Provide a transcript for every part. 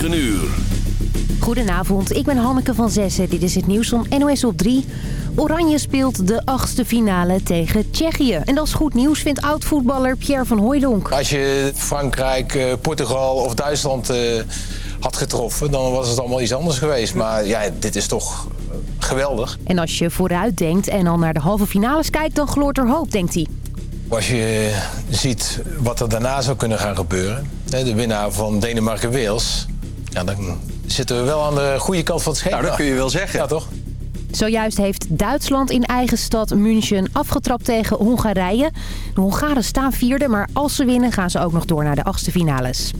9 uur. Goedenavond, ik ben Hanneke van Zessen. Dit is het nieuws van NOS op 3. Oranje speelt de achtste finale tegen Tsjechië. En dat is goed nieuws, vindt oud-voetballer Pierre van Hooijdonk. Als je Frankrijk, eh, Portugal of Duitsland eh, had getroffen... dan was het allemaal iets anders geweest. Maar ja, dit is toch geweldig. En als je vooruit denkt en al naar de halve finales kijkt... dan gloort er hoop, denkt hij. Als je ziet wat er daarna zou kunnen gaan gebeuren... de winnaar van Denemarken-Wales... Ja, dan zitten we wel aan de goede kant van het schema. Nou, dat kun je wel zeggen. Ja, toch? Zojuist heeft Duitsland in eigen stad München afgetrapt tegen Hongarije. De Hongaren staan vierde, maar als ze winnen gaan ze ook nog door naar de achtste finales.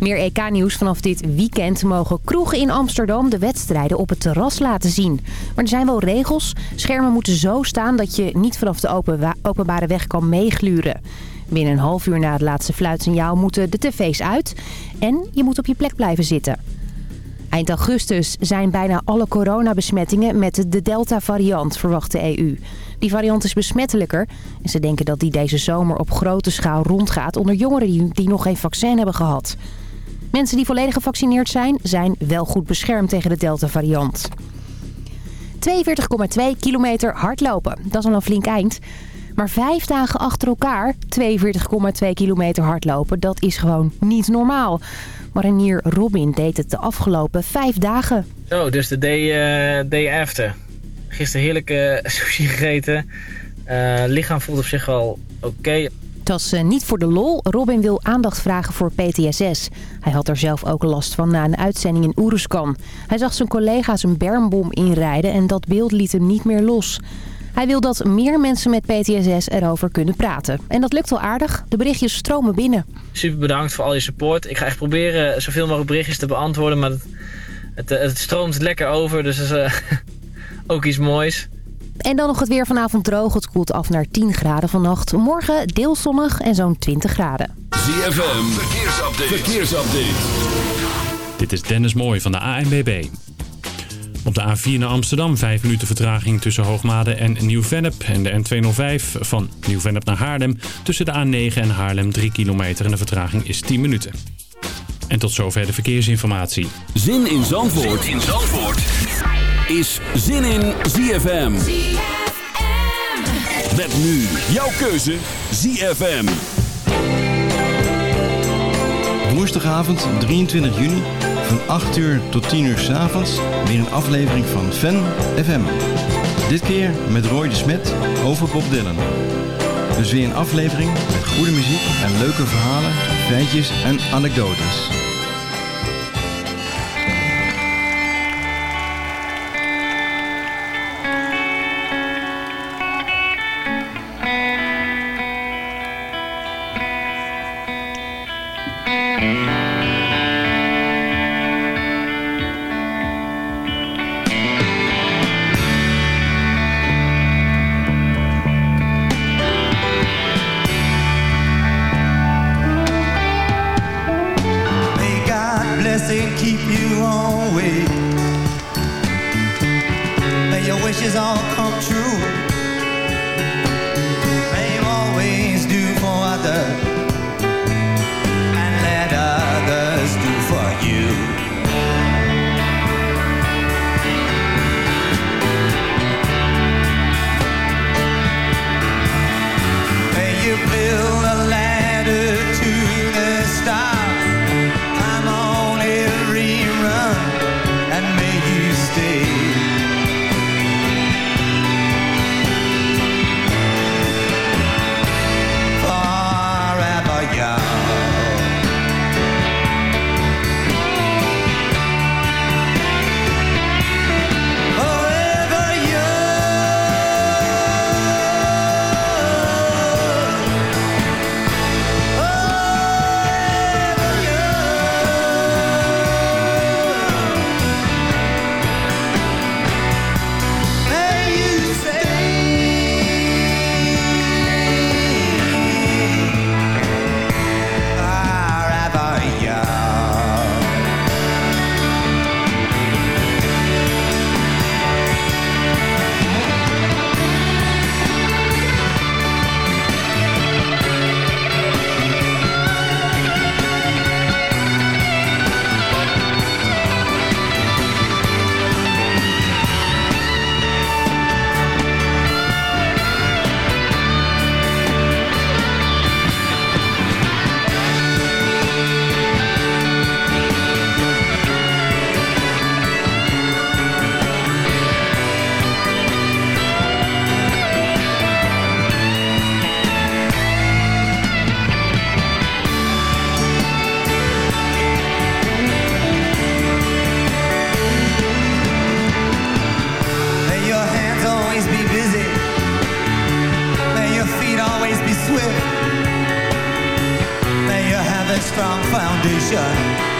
Meer EK-nieuws vanaf dit weekend mogen kroegen in Amsterdam de wedstrijden op het terras laten zien. Maar er zijn wel regels. Schermen moeten zo staan dat je niet vanaf de openbare weg kan meegluren. Binnen een half uur na het laatste fluitsignaal moeten de tv's uit. En je moet op je plek blijven zitten. Eind augustus zijn bijna alle coronabesmettingen met de Delta-variant, verwacht de EU. Die variant is besmettelijker en ze denken dat die deze zomer op grote schaal rondgaat onder jongeren die, nog geen vaccin hebben gehad. Mensen die volledig gevaccineerd zijn, zijn wel goed beschermd tegen de Delta-variant. 42,2 kilometer hardlopen, dat is al een flink eind. Maar vijf dagen achter elkaar 42,2 kilometer hardlopen, dat is gewoon niet normaal. Marinier Robin deed het de afgelopen vijf dagen. Zo, dus de day, uh, day after. Gisteren heerlijke sushi gegeten. Uh, lichaam voelt op zich wel oké. Het was uh, niet voor de lol. Robin wil aandacht vragen voor PTSS. Hij had er zelf ook last van na een uitzending in Oeruzkan. Hij zag zijn collega's een bermbom inrijden en dat beeld liet hem niet meer los. Hij wil dat meer mensen met PTSS erover kunnen praten. En dat lukt wel aardig. De berichtjes stromen binnen. Super bedankt voor al je support. Ik ga echt proberen zoveel mogelijk berichtjes te beantwoorden. Maar het, het, het stroomt lekker over. Dus dat is uh, ook iets moois. En dan nog het weer vanavond droog. Het koelt af naar 10 graden vannacht. Morgen deels zonnig en zo'n 20 graden. ZFM, verkeersupdate. verkeersupdate. Dit is Dennis Mooij van de ANBB. Op de A4 naar Amsterdam 5 minuten vertraging tussen Hoogmade en Nieuw-Vennep. En de N205 van Nieuw-Vennep naar Haarlem tussen de A9 en Haarlem 3 kilometer. En de vertraging is 10 minuten. En tot zover de verkeersinformatie. Zin in Zandvoort, zin in Zandvoort. is Zin in ZFM. ZFM. Met nu jouw keuze ZFM. Woensdagavond 23 juni van 8 uur tot 10 uur s'avonds weer een aflevering van Fan FM. Dit keer met Roy de Smet over Bob Dylan. Dus weer een aflevering met goede muziek en leuke verhalen, feitjes en anekdotes. strong foundation.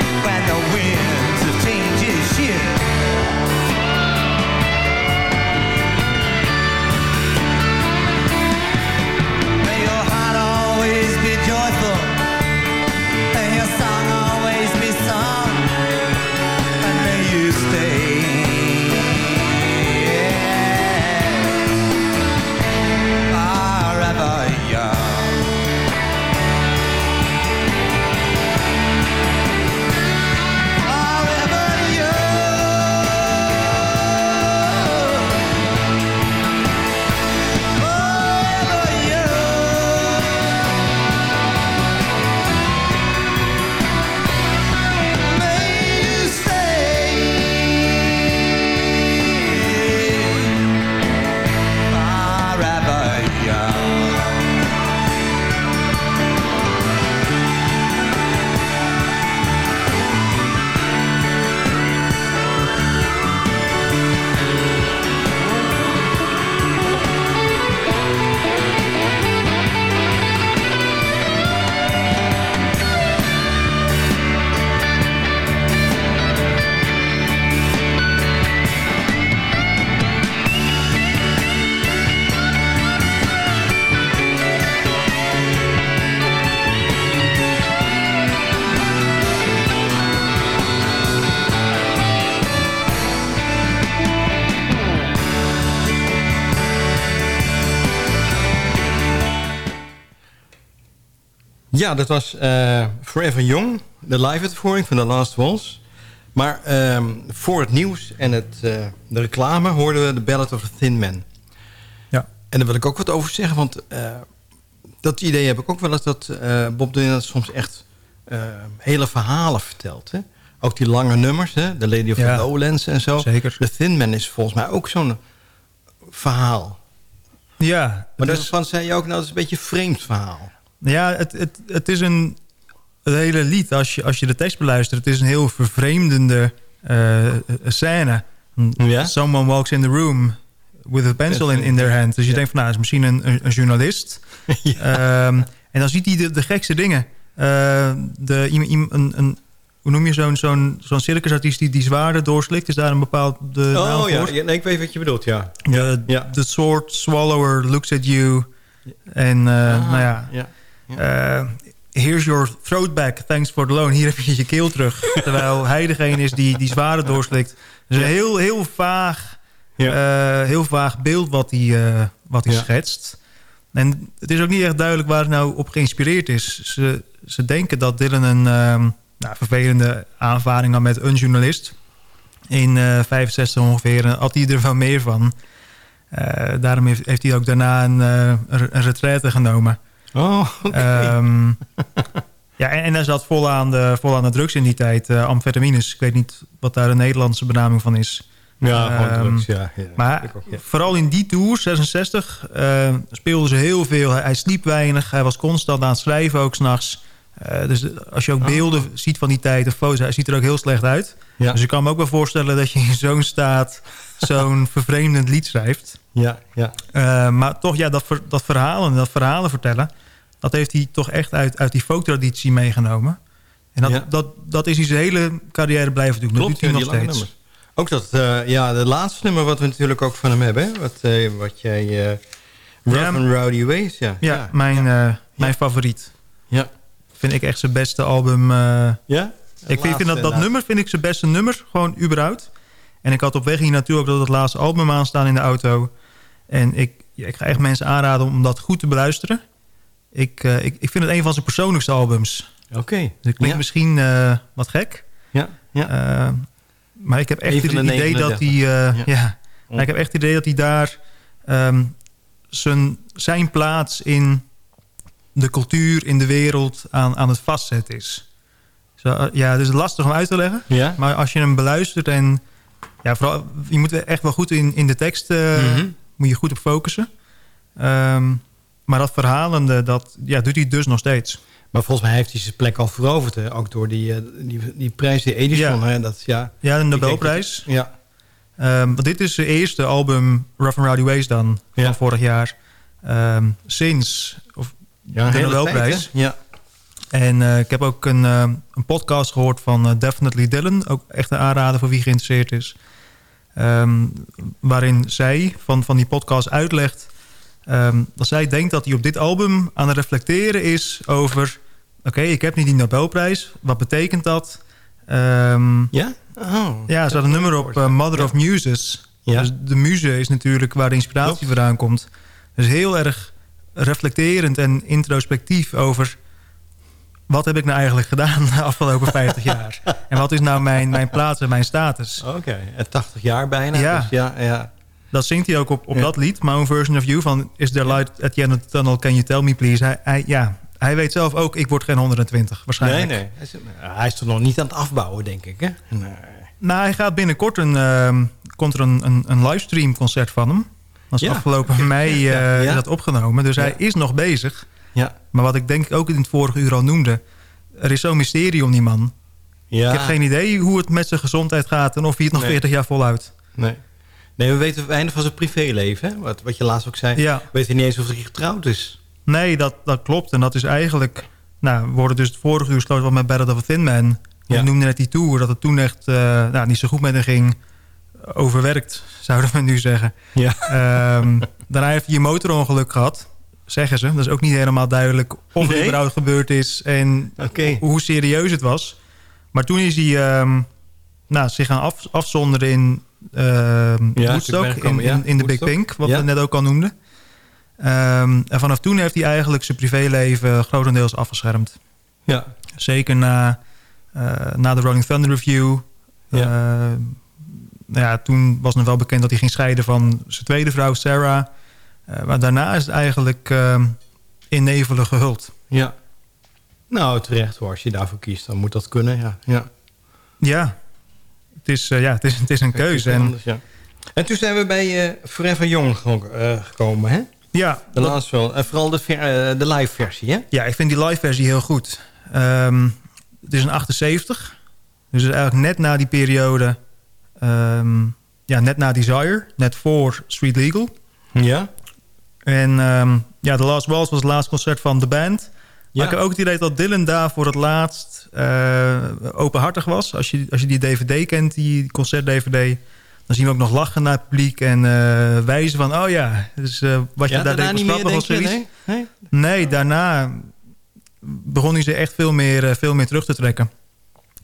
Ja, dat was uh, Forever Young, de live-uitvoering van The Last Waltz. Maar uh, voor het nieuws en het, uh, de reclame hoorden we The Ballad of the Thin Man. Ja. En daar wil ik ook wat over zeggen, want dat idee heb ik ook wel eens... dat Bob Dylan soms echt hele verhalen vertelt. Hè? Ook die lange nummers, hè? The Lady of ja. the Lowlands en zo. Zeker. The Thin Man is volgens mij ook zo'n verhaal. Ja. Maar daarvan is... zei je ook, nou, dat is een beetje een vreemd verhaal. Ja, het, het, het is een... Het hele lied, als je, als je de tekst beluistert... het is een heel vervreemdende uh, scène. Ja? Someone walks in the room with a pencil in, in their hand. Dus je denkt van, nou, is misschien een, een, een journalist. ja. um, en dan ziet hij de, de gekste dingen. Uh, de, een, een, hoe noem je zo'n zo'n zo'n circusartiest die die zwaarden doorslikt? Is daar een bepaald de oh, ja. nee, ik weet wat je bedoelt, ja. ja. The sword swallower looks at you. En uh, ah, nou ja... ja. Uh, here's your throat back, thanks for the loan. Hier heb je je keel terug. Terwijl hij degene is die die zware doorslikt. Dus een heel, heel, vaag, ja. uh, heel vaag beeld wat hij, uh, wat hij schetst. En het is ook niet echt duidelijk waar het nou op geïnspireerd is. Ze, ze denken dat Dylan een um, nou, vervelende aanvaring had met een journalist. In uh, 65 ongeveer. En had hij er wel meer van. daarom heeft, heeft, hij ook daarna een, een retraite genomen. Oh, okay. um, ja, en, en hij zat vol aan, de, vol aan de drugs in die tijd. Uh, amfetamines. Ik weet niet wat daar de Nederlandse benaming van is. Ja, um, drugs, ja, ja. Maar ook, ja. vooral in die tour, 66, uh, speelden ze heel veel. Hij, hij, sliep weinig. Hij was constant aan het schrijven, ook s'nachts. Uh, dus als je ook beelden oh. ziet van die tijd, of foto's, hij ziet er ook heel slecht uit. Ja. Dus ik kan me ook wel voorstellen dat je in zo'n staat zo'n vervreemdend lied schrijft. Ja, ja. Uh, maar toch, ja, dat, ver, dat verhalen, dat verhalen vertellen... dat heeft hij toch echt uit, uit die folktraditie meegenomen. En dat, ja. dat, dat is hij zijn hele carrière blijven doen. Klopt, dat doet hij ja, nog steeds. Nummers. Ook dat, uh, ja, de laatste nummer wat we natuurlijk ook van hem hebben. Hè? Wat, uh, wat jij... Uh, Rough ja, and Rowdy Ways, ja. Ja, ja. mijn, mijn favoriet. Ja. Vind ik echt zijn beste album. ja? Ik vind, vind dat, dat nummer vind ik zijn beste nummer. Gewoon überhaupt. En ik had op weg hier naartoe ook dat het laatste album aanstaan in de auto. En ik, ik ga echt mensen aanraden om dat goed te beluisteren. Ik, uh, ik, ik vind het een van zijn persoonlijkste albums. Oké. Okay. Dus het klinkt ja. misschien uh, wat gek. Ja. ja. Uh, maar ik heb echt het idee dat hij... ja. ja. Ik heb echt het idee dat hij daar um, zijn, zijn plaats in de cultuur, in de wereld aan, aan het vastzetten is. Zo, ja, het is lastig om uit te leggen. Ja. Maar als je hem beluistert en... Ja, vooral, je moet echt wel goed in, in de tekst... Mm -hmm. moet je goed op focussen. Um, maar dat verhalende, dat ja, doet hij dus nog steeds. Maar volgens mij heeft hij zijn plek al veroverd. Hè? Ook door die, uh, die, die prijs, die Edison. Ja, hè? Dat, ja, ja de Nobelprijs. Dat, ja. Um, dit is zijn eerste album, Rough and Rowdy Ways dan, ja. van vorig jaar. Um, sinds of ja, de Nobelprijs. Tijd, ja. En uh, ik heb ook een, uh, een podcast gehoord van uh, Definitely Dylan. Ook echt een aanrader voor wie geïnteresseerd is. Um, waarin zij van, van die podcast uitlegt... Um, dat zij denkt dat hij op dit album aan het reflecteren is over... oké, okay, ik heb niet die Nobelprijs. Wat betekent dat? Um, ja? Oh, ja, ze had een nummer op uh, Mother ja. of Muses. Ja. Dus de muze is natuurlijk waar de inspiratie vandaan komt. Dus heel erg reflecterend en introspectief over... wat heb ik nou eigenlijk gedaan de afgelopen 50 jaar? En wat is nou mijn, mijn plaats en mijn status? Oké, okay. 80 jaar bijna. Ja. Dus ja, ja. Dat zingt hij ook op, op ja. dat lied, My Own Version of You. Van Is there light at the end of the tunnel, can you tell me please? Hij, hij, ja, hij weet zelf ook, ik word geen 120 waarschijnlijk. Nee, nee. Hij is, hij is toch nog niet aan het afbouwen, denk ik, hè? Nee. Nou, hij gaat binnenkort een, uh, komt er een, een, een livestream concert van hem. Dat is ja. afgelopen mei uh, ja, ja. is dat opgenomen. Dus hij is nog bezig. Ja. Maar wat ik denk ook in het vorige uur al noemde... er is zo'n mysterie om die man. Ja. Ik heb geen idee hoe het met zijn gezondheid gaat... en of hij het nog Nee. 40 jaar volhoudt. Nee. Nee, we weten weinig van zijn privéleven, hè? Wat, wat je laatst ook zei. Ja. We weten niet eens of hij getrouwd is. Nee, dat, dat klopt. En dat is eigenlijk... Nou, we worden dus het vorige uur gesloten met Battle of a Thin Man. Ja. Je noemde net die tour, dat het toen echt uh, nou, niet zo goed met hem ging. Overwerkt, zouden we nu zeggen. Ja. Um, daarna heeft hij een motorongeluk gehad, zeggen ze. Dat is ook niet helemaal duidelijk of Nee? het überhaupt gebeurd is... en hoe serieus het was. Maar toen is hij um, nou, zich gaan af, afzonderen in Ja, Woodstock, in, in, in de Big. Pink, wat we net ook al noemden. Ehm, en vanaf toen heeft hij eigenlijk zijn privéleven grotendeels afgeschermd. Ja. Zeker na, uh, na de Rolling Thunder Review. Ja. Uh, nou ja, toen was nog wel bekend dat hij ging scheiden van zijn tweede vrouw, Sarah. Uh, maar daarna is het eigenlijk ehm, in nevelen gehuld. Ja. Nou, terecht hoor. Als je daarvoor kiest, dan moet dat kunnen, ja. Ja, ja. Het, is, ja, het, is, het is een keuze. En, anders, ja. en toen zijn we bij Forever Young gekomen, hè? Ja. De laatste wel. En vooral de, ver, de live versie, hè? Ja, ik vind die live versie heel goed. Um, het is een 78. Dus eigenlijk net na die periode... Um, ja, net na Desire. Net voor Street Legal. Ja. En um, ja, The Last Waltz was het laatste concert van de band. Ja. Maar ik heb ook het idee dat Dylan daar voor het laatst uh, openhartig was. Als je, als je die DVD kent, die concert-DVD... dan zien we ook nog lachen naar het publiek en uh, wijzen van... oh ja, dus, uh, wat je ja, daar deed was grappig of zoiets. Nee? Nee? nee, daarna begon hij ze echt veel meer, veel meer terug te trekken.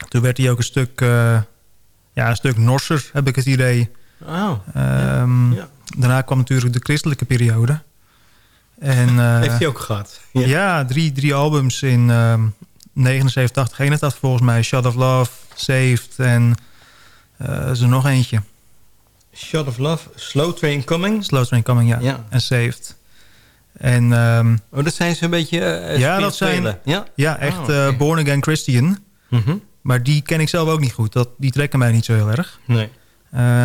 Toen werd hij ook een stuk, ja, een stuk norser, heb ik het idee. Oh, um, ja. Daarna kwam natuurlijk de christelijke periode. En, uh, Heeft hij ook gehad? Ja, ja drie, drie albums in um, 79, 80, 81 volgens mij. Shot of Love, Saved en uh, is er nog eentje. Shot of Love, Slow Train Coming? Slow Train Coming, ja. ja. En Saved. En, um, oh, dat zijn ze een beetje uh, Ja, dat zijn ja? ja, echt oh, okay. uh, Born Again Christian. Mm -hmm. Maar die ken ik zelf ook niet goed. Dat, die trekken mij niet zo heel erg. Nee.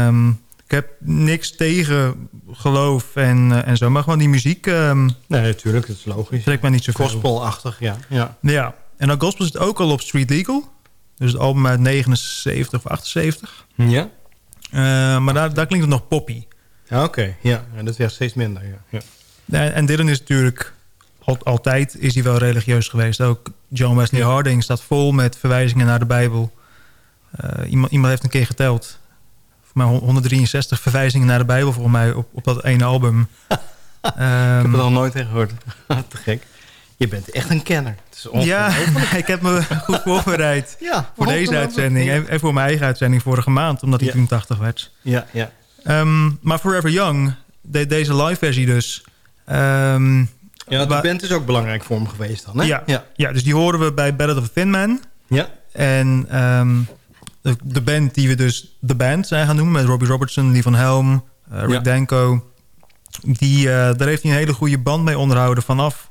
Um, ik heb niks tegen geloof en, uh, en zo. Maar gewoon die muziek... Um, nee, natuurlijk. Dat is logisch. Trekt mij niet zo Gospelachtig, ja. ja. Ja. En dat gospel zit ook al op Street Legal. Dus het album uit 79 of 78. Ja. Uh, maar daar, daar klinkt het nog poppy. Ja, Oké, okay. ja. En dat werd steeds minder, ja. ja. En, en Dylan is natuurlijk... Al, altijd is hij wel religieus geweest. Ook John Wesley ja. Harding staat vol met verwijzingen naar de Bijbel. Uh, iemand, iemand heeft een keer geteld. Voor mij 163 verwijzingen naar de Bijbel volgens mij op, op dat ene album. um, ik heb het al nooit tegen gehoord. Te gek. Je bent echt een kenner. ja, ik heb me goed voorbereid ja, voor deze uitzending. En, en, voor mijn eigen uitzending vorige maand, omdat hij ja. toen 80 werd. Ja, ja. Um, maar Forever Young, de, deze live versie dus... Um, ja, de band is ook belangrijk voor hem geweest dan, hè? Ja, ja. ja dus die horen we bij Ballad of a Thin Man. Ja. En um, de, de, band die we dus de band zijn gaan noemen... met Robbie Robertson, Lee van Helm, uh, Rick ja. Danko... Die, uh, daar heeft hij een hele goede band mee onderhouden vanaf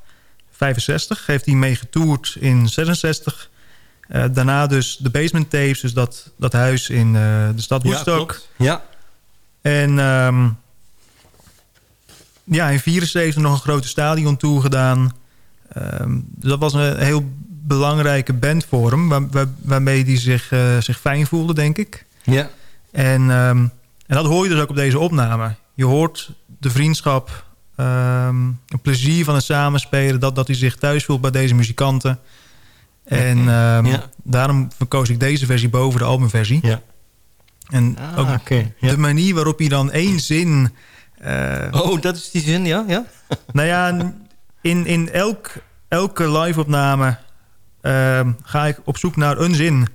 65. Heeft hij mee getoerd in 66. Uh, daarna dus de Basement Tapes, dus dat, dat huis in de stad Woodstock. Ja, ja. En um, ja, in 74 nog een grote stadion toegedaan. Um, dus dat was een heel belangrijke band voor hem. Waar, waar, waarmee hij zich, uh, zich fijn voelde, denk ik. Ja. En, um, en dat hoor je dus ook op deze opname. Je hoort de vriendschap, um, het plezier van het samenspelen... Dat, dat hij zich thuis voelt bij deze muzikanten. En ja. daarom verkoos ik deze versie boven de albumversie. Ja. En ah, ook okay. de manier waarop hij dan één zin... Uh, oh, dat is die zin, ja? ja? nou ja, in, in elk, elke live-opname uh, ga ik op zoek naar een zin.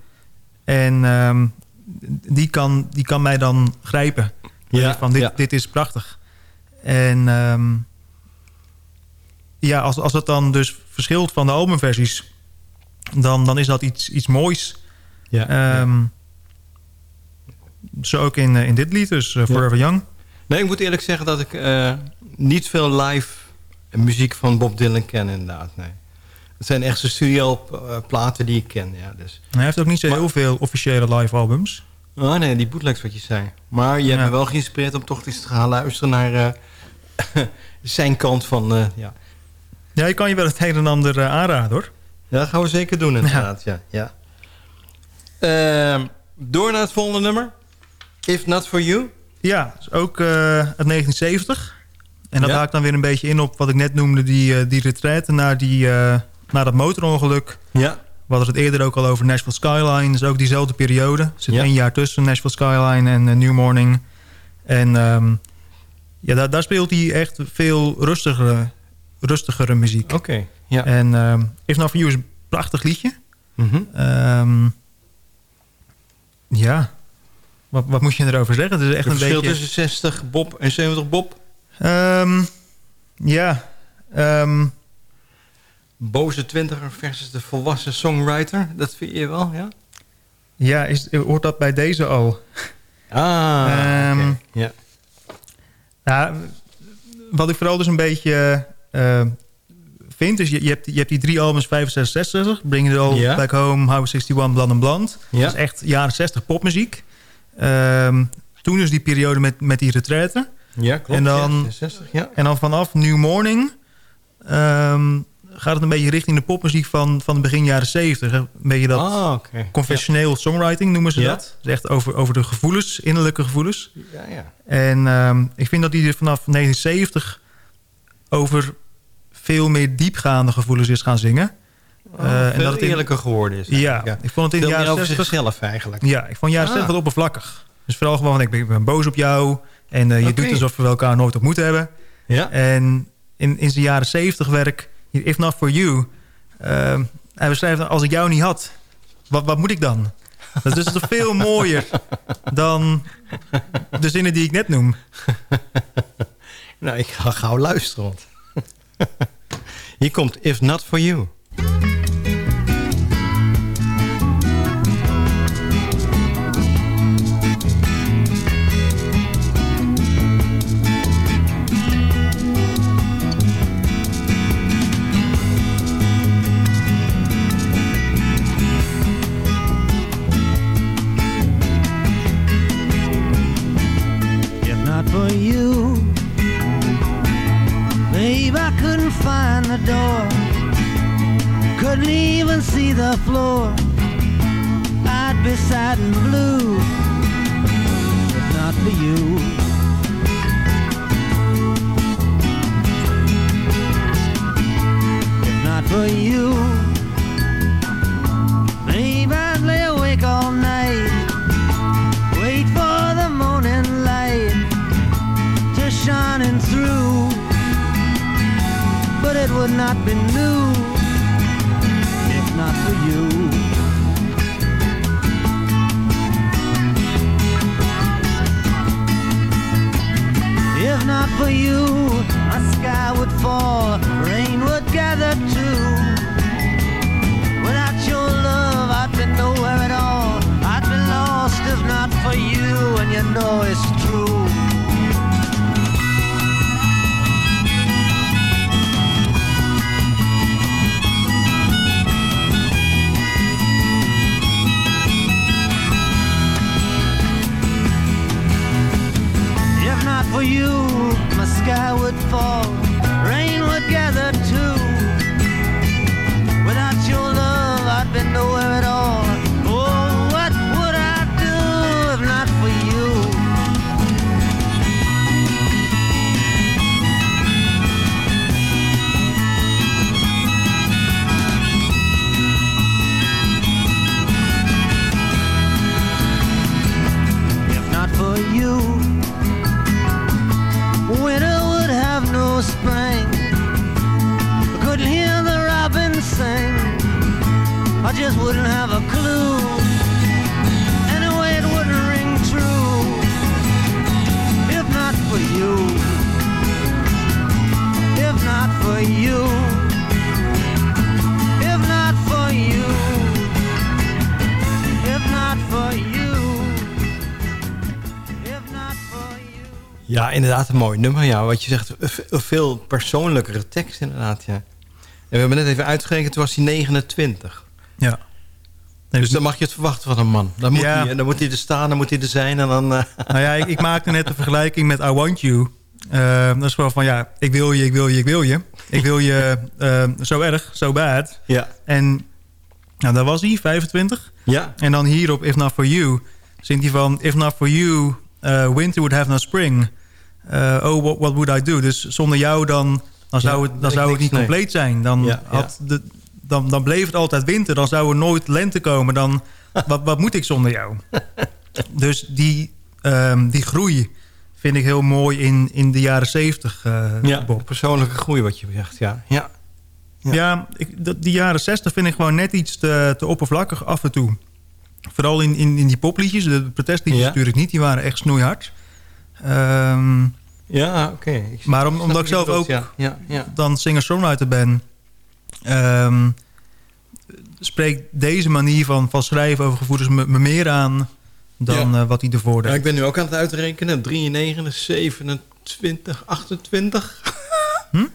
En uh, die, kan, die kan mij dan grijpen. Ja, van dit, ja. dit is prachtig. En um, ja, als, als het dan dus verschilt van de albumversies... dan, dan is dat iets, iets moois. Ja, um, ja. Zo ook in, in dit lied, dus uh, Forever Young. Nee, ik moet eerlijk zeggen dat ik uh, niet veel live muziek van Bob Dylan ken inderdaad. Nee. Het zijn echt zijn studio platen die ik ken. Ja, dus. Hij heeft ook niet zo maar, heel veel officiële live albums. Oh nee, die bootlegs wat je zei. Maar je ja. hebt me wel geïnspireerd om toch eens te gaan luisteren naar uh, zijn kant van... Uh, ja. ja, je kan je wel het een en ander aanraden hoor. Ja, dat gaan we zeker doen inderdaad. Ja. Ja, ja. Uh, door naar het volgende nummer. If Not For You. Ja, is ook uit 1970. En dat ja. haakt dan weer een beetje in op wat ik net noemde... die, die retraite naar, die, naar dat motorongeluk. Ja. We hadden het eerder ook al over Nashville Skyline. Is ook diezelfde periode. Er zit ja. één jaar tussen Nashville Skyline en New Morning. En um, ja, daar, daar, speelt hij echt veel rustigere, rustigere muziek. Oké, okay. ja. En um, If Not For You is een prachtig liedje. Mm -hmm. um, ja... Wat, wat moet je erover zeggen? Het is echt een verschil beetje... tussen 60 Bob en 70 Bob? Ja, ehm, Boze twintiger versus de volwassen songwriter. Dat vind je wel, ja? ja is, hoort dat bij deze al? Ah, oké. ja. Ja, wat ik vooral dus een beetje eh, vind... is je, je, hebt, je hebt die drie albums 65, 66. Bring It All Ja. Back Home, Highway 61, Bland and Bland. Ja. Dat is echt jaren 60 popmuziek. Ehm, toen is die periode met, met die retraite. Ja, klopt. En dan- ja, 60, ja. En dan vanaf New Morning... ehm, gaat het een beetje richting de popmuziek van, van de begin jaren 70. Een beetje dat ah, oké. conventioneel songwriting noemen ze Ja. dat. Dus echt over, over de gevoelens, innerlijke gevoelens. Ja, ja. En ehm, ik vind dat hij er vanaf 1970 over veel meer diepgaande gevoelens is gaan zingen. Oh, Eh, en dat het in- eerlijker geworden is. Ja, ik vond het in de jaren over 60... zichzelf eigenlijk. Ja, ik vond jaren Ah. 60 wat oppervlakkig. Dus vooral gewoon, van, ik ben, ik ben boos op jou. En eh, je doet alsof we elkaar nooit ontmoet hebben. Ja. En in, in zijn jaren 70 werk, If Not For You... ehm, hij beschrijft, als ik jou niet had, wat, wat moet ik dan? Dat is toch veel mooier dan de zinnen die ik net noem. Nou, ik ga gauw luisteren. Hier komt If Not For You. Inderdaad een mooi nummer. Ja, wat je zegt, veel persoonlijkere tekst inderdaad. Ja. En we hebben net even uitgerekend, toen was hij 29. Ja. Dus dan mag je het verwachten van een man. Dan moet, Ja. hij, dan moet hij er staan, dan moet hij er zijn. En dan, eh, Nou ja, ik, ik maakte net de vergelijking met I Want You. Eh, dat is gewoon van, ja, ik wil je, ik wil je, ik wil je. Ik wil je eh, zo erg, zo bad. ja. En nou, daar was hij, 25. Ja. En dan hier op If Not For You zingt hij van... If not for you, winter would have no spring. Uh, oh, what, what would I do? Dus zonder jou dan, dan zou het, dan zou het niet compleet zijn. Dan, had De, dan, dan bleef het altijd winter. Dan zou er nooit lente komen. Dan, wat, wat moet ik zonder jou? dus die, ehm, die groei vind ik heel mooi in, in de jaren zeventig, eh ja, Bob. persoonlijke groei wat je zegt. Ja, ja. Ja. Ja, ik, dat- die jaren 60 vind ik gewoon net iets te, te oppervlakkig af en toe. Vooral in, in, in die popliedjes. De protestliedjes Ja. natuurlijk niet. Die waren echt snoeihard. Ehm, Ja, oké. Maar om, omdat ik zelf ook ja, ja, ja. dan singer-songwriter ben... ehm, spreekt deze manier van, van schrijven over gevoelens me, me meer aan... dan Ja. eh, wat hij ervoor deed. Ja, ik ben nu ook aan het uitrekenen. 93, 27, 28. Hm?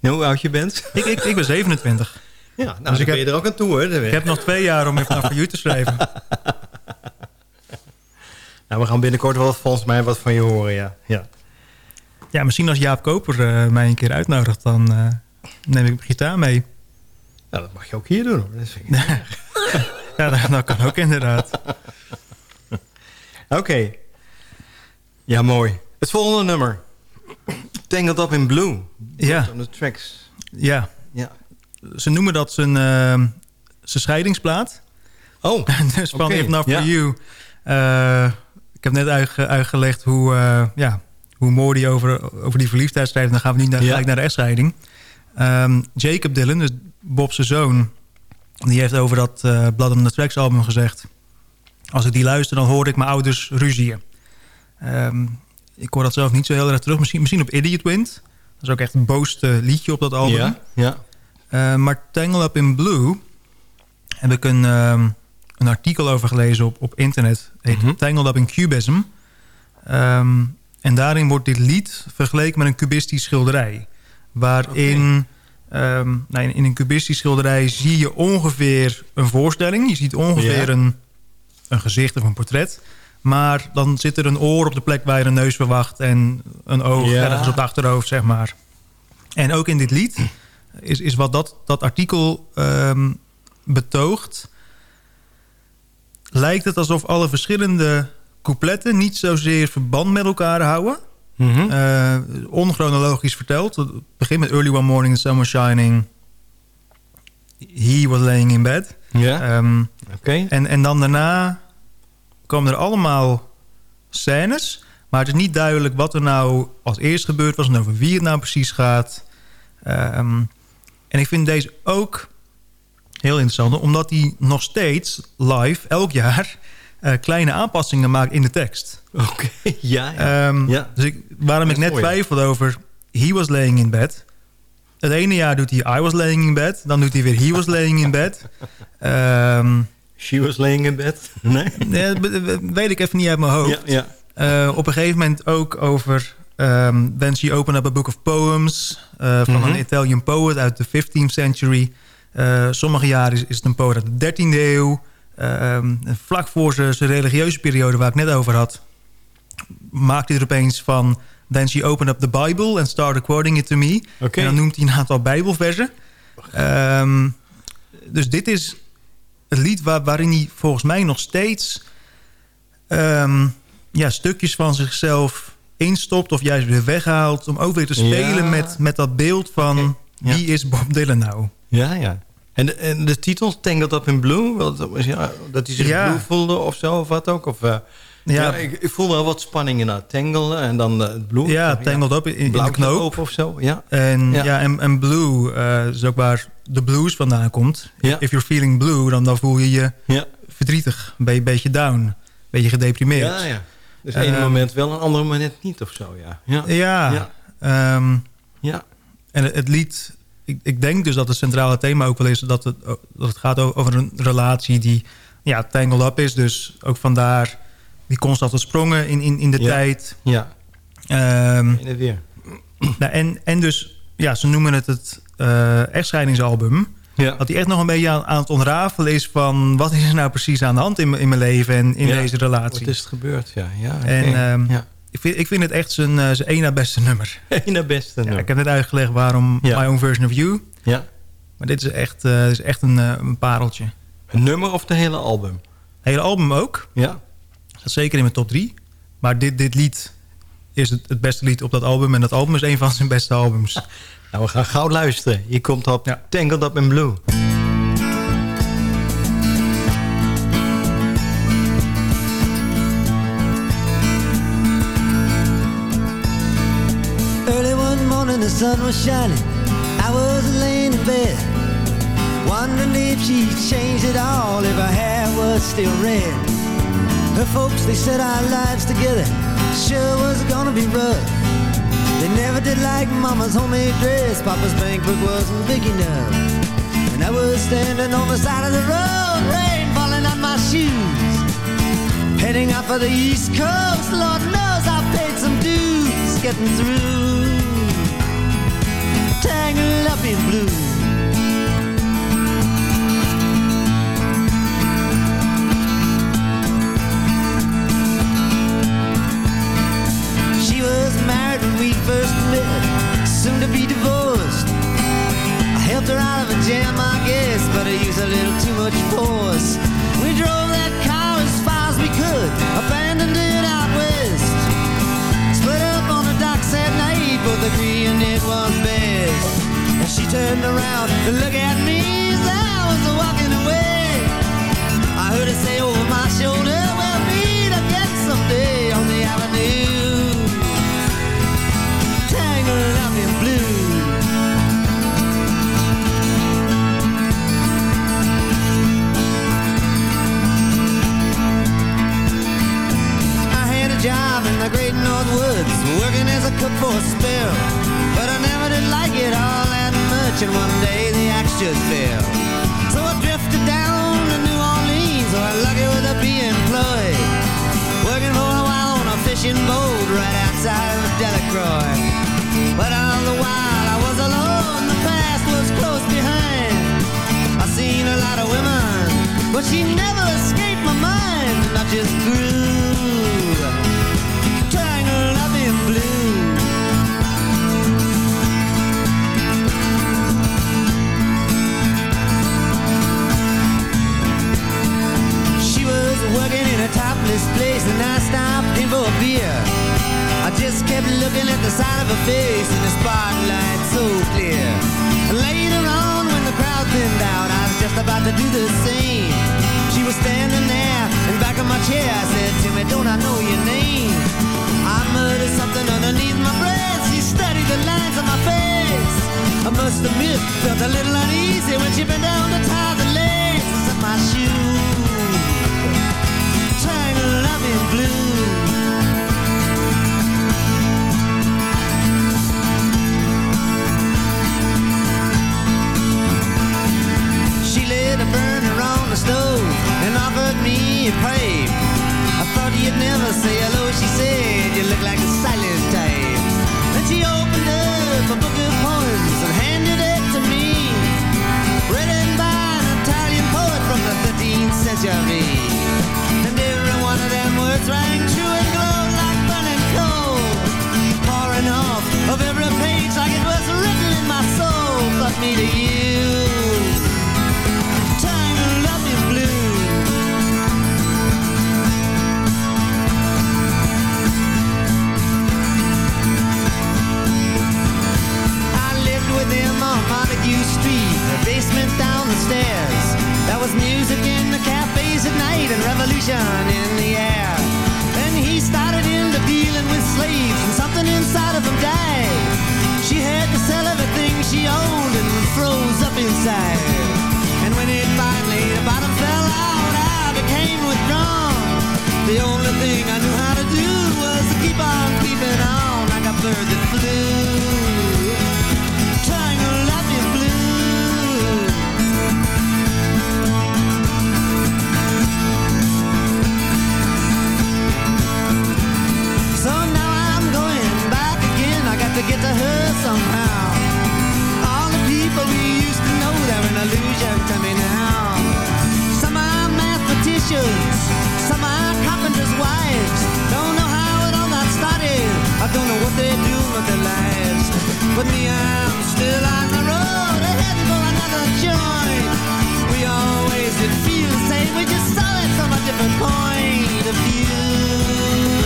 Ja, hoe oud je bent? Ik, ik, ik ben 27. Ja, nou, Dus dan ik ben heb- je er ook aan toe, hoor. Ik heb nog twee jaar om even naar For You te schrijven. Nou, we gaan binnenkort wel volgens mij wat van je horen, ja. ja. Ja, misschien als Jaap Koper eh, mij een keer uitnodigt... dan eh, neem ik mijn gitaar mee. Nou, dat mag je ook hier doen, hoor. Dat. Ja, dat, dat kan ook inderdaad. Oké. Ja, mooi. Het volgende nummer. Tangled Up in Blue. Ja. On the tracks. Ja, Ja. ze noemen dat zijn, eh, zijn scheidingsplaat. Oh, dus van If Not For ja. You. Eh, ik heb net uitge- uitgelegd hoe, eh, ja, hoe mooi die over, over die verliefdheid schrijft. Dan gaan we niet naar, Ja. gelijk naar de echtscheiding. Ehm, Jacob Dylan, dus Bob zijn zoon... die heeft over dat eh Blood on the Tracks album gezegd... als ik die luister, dan hoor ik mijn ouders ruzieën. Ehm, ik hoor dat zelf niet zo heel erg terug. Misschien, misschien op Idiot Wind. Dat is ook echt het boosste liedje op dat album. ja. ja. Eh, maar Tangle Up in Blue heb ik een, ehm, een artikel over gelezen op, op internet. Heet Mhm. Tangled Up in Cubism. Ehm, en daarin wordt dit lied vergeleken met een cubistisch schilderij. Waarin ehm, nou, in, in een cubistisch schilderij zie je ongeveer een voorstelling. Je ziet ongeveer Ja. een, een gezicht of een portret. Maar dan zit er een oor op de plek waar je een neus verwacht... en een oog Ja. ergens op het achterhoofd, zeg maar. En ook in dit lied is, is wat dat, dat artikel ehm, betoogt... lijkt het alsof alle verschillende coupletten... niet zozeer verband met elkaar houden. Mhm. Eh, onchronologisch verteld. Het begint met Early One Morning, the sun was shining. He was laying in bed. ja. Ehm, Oké. en, en dan daarna komen er allemaal scènes... maar het is niet duidelijk wat er nou als eerst gebeurd was... en over wie het nou precies gaat. Ehm, en ik vind deze ook heel interessant... omdat hij nog steeds live, elk jaar... eh, kleine aanpassingen maakt in de tekst. Oké, ja. ja. Ehm, Ja. Dus ik, waarom ik net twijfelde over... He was laying in bed. Het ene jaar doet hij I was laying in bed. Dan doet hij weer He was laying in bed. Ehm, She was laying in bed. Nee? nee, weet ik even niet uit mijn hoofd. Ja, ja. Eh, op een gegeven moment ook over... ehm Then she opened up a book of poems... eh, van Mhm. een Italian poet uit de 15th century. Eh, sommige jaren is, is het een poet uit de 13e eeuw. Ehm, en vlak voor zijn religieuze periode waar ik net over had... maakt hij er opeens van... Then she opened up the Bible and started quoting it to me. En dan noemt hij een aantal bijbelversen. Ehm, dus dit is het lied waar, waarin hij volgens mij nog steeds... ehm, ja, stukjes van zichzelf instopt of juist weer weghaalt... om ook weer te spelen Ja. met, met dat beeld van... Ja. wie is Bob Dylan nou? Ja, ja. En de, en de titel, Tangled Up in Blue? Wat, ja, dat hij zich Ja. blue voelde of zo, of wat ook? Of, eh, ja, Ja, ik, ik voel wel wat spanning in dat. Tangle en dan eh, het blue. ja Toch? tangled up in, in de knoop. of zo, ja. En, Ja. ja. en, en blue eh, is ook waar de blues vandaan komt. Ja. If you're feeling blue, dan, dan voel je je verdrietig. Ben je een beetje down. Een beetje gedeprimeerd. ja, ja. Dus één Ehm, moment wel, een ander moment niet of zo, ja. Ja, Ja. Ja. ehm, ja. en het, het lied... Ik, ik denk dus dat het centrale thema ook wel is... dat het, dat het gaat over een relatie die ja, tangled up is. Dus ook vandaar die constante sprongen in, in, in de Ja. tijd. ja. Ehm, In het weer. nou, en, en dus, ja, ze noemen het het eh echtscheidingsalbum. Ja. Dat hij echt nog een beetje aan, aan het ontrafelen is van... wat is er nou precies aan de hand in, mijn- in mijn leven en in Ja. deze relatie. Wat is het gebeurd, ja. ja. En ehm, ja. Ik, vind, ik vind het echt zijn, eh, zijn één na beste nummer. Eén naar beste. Ja, ik heb net uitgelegd waarom. My Own Version of You. ja. Maar dit is echt, eh, dit is echt een, eh, een pareltje. Een nummer of de hele album? Het hele album ook. Ja. Staat zeker in mijn top drie. Maar dit, dit lied is het, het beste lied op dat album. En dat album is een van zijn beste albums. Nou, we gaan gauw luisteren. Je komt op Ja. Tangled Up in Blue. The sun was shining. I was laying in bed, wondering if she'd changed it all, if her hair was still red. Her folks, they said our lives together sure was gonna be rough. They never did like mama's homemade dress. Papa's bankbook wasn't big enough. And I was standing on the side of the road, rain falling on my shoes. Heading out for the East Coast, Lord knows I paid some dues getting through. Up in blue. She was married when we first met, soon to be divorced. I helped her out of a jam, I guess, but I used a little too much force. We drove that car as far as we could, abandoned it out west. Split up on the docks at night, both agreeing it was best. And she turned around to look at me as I was walking away. I heard her say over my shoulder, we'll meet again someday on the avenue. Tangled up in blue. I had a job in the great North Woods, working as a cook for a spell. But I never did like it all much, and one day the axe just fell. So I drifted down to New Orleans, or I lucky with a be employed. Working for a while on a fishing boat right outside of Delacroix. But all the while I was alone, the past was close behind. I seen a lot of women, but she never escaped my mind. And I just grew tangled up in blue. A topless place, and I stopped in for a beer. I just kept looking at the side of her face in the spotlight so clear. Later on, when the crowd thinned out, I was just about to do the same. She was standing there in back of my chair. I said to me, "Don't I know your name?" I muttered something underneath my breath. She studied the lines on my face. I must admit, felt a little uneasy when she bent down to tie the laces of my shoes. In blue. She lit a burner on the stove and offered me a pipe. I thought you'd never say hello, But me, I'm still on the road, heading for another joint. We always did feel the same, we just saw it from a different point of view.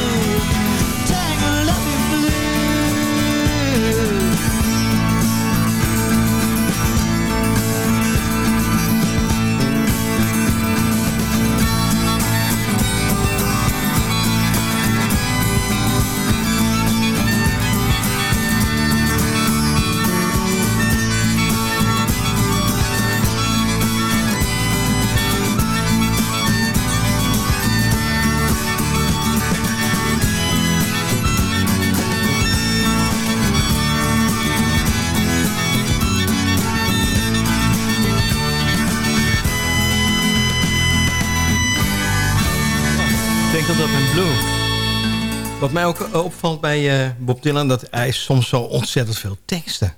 Mij ook eh, opvalt bij uh, Bob Dylan... dat hij soms zo ontzettend veel teksten.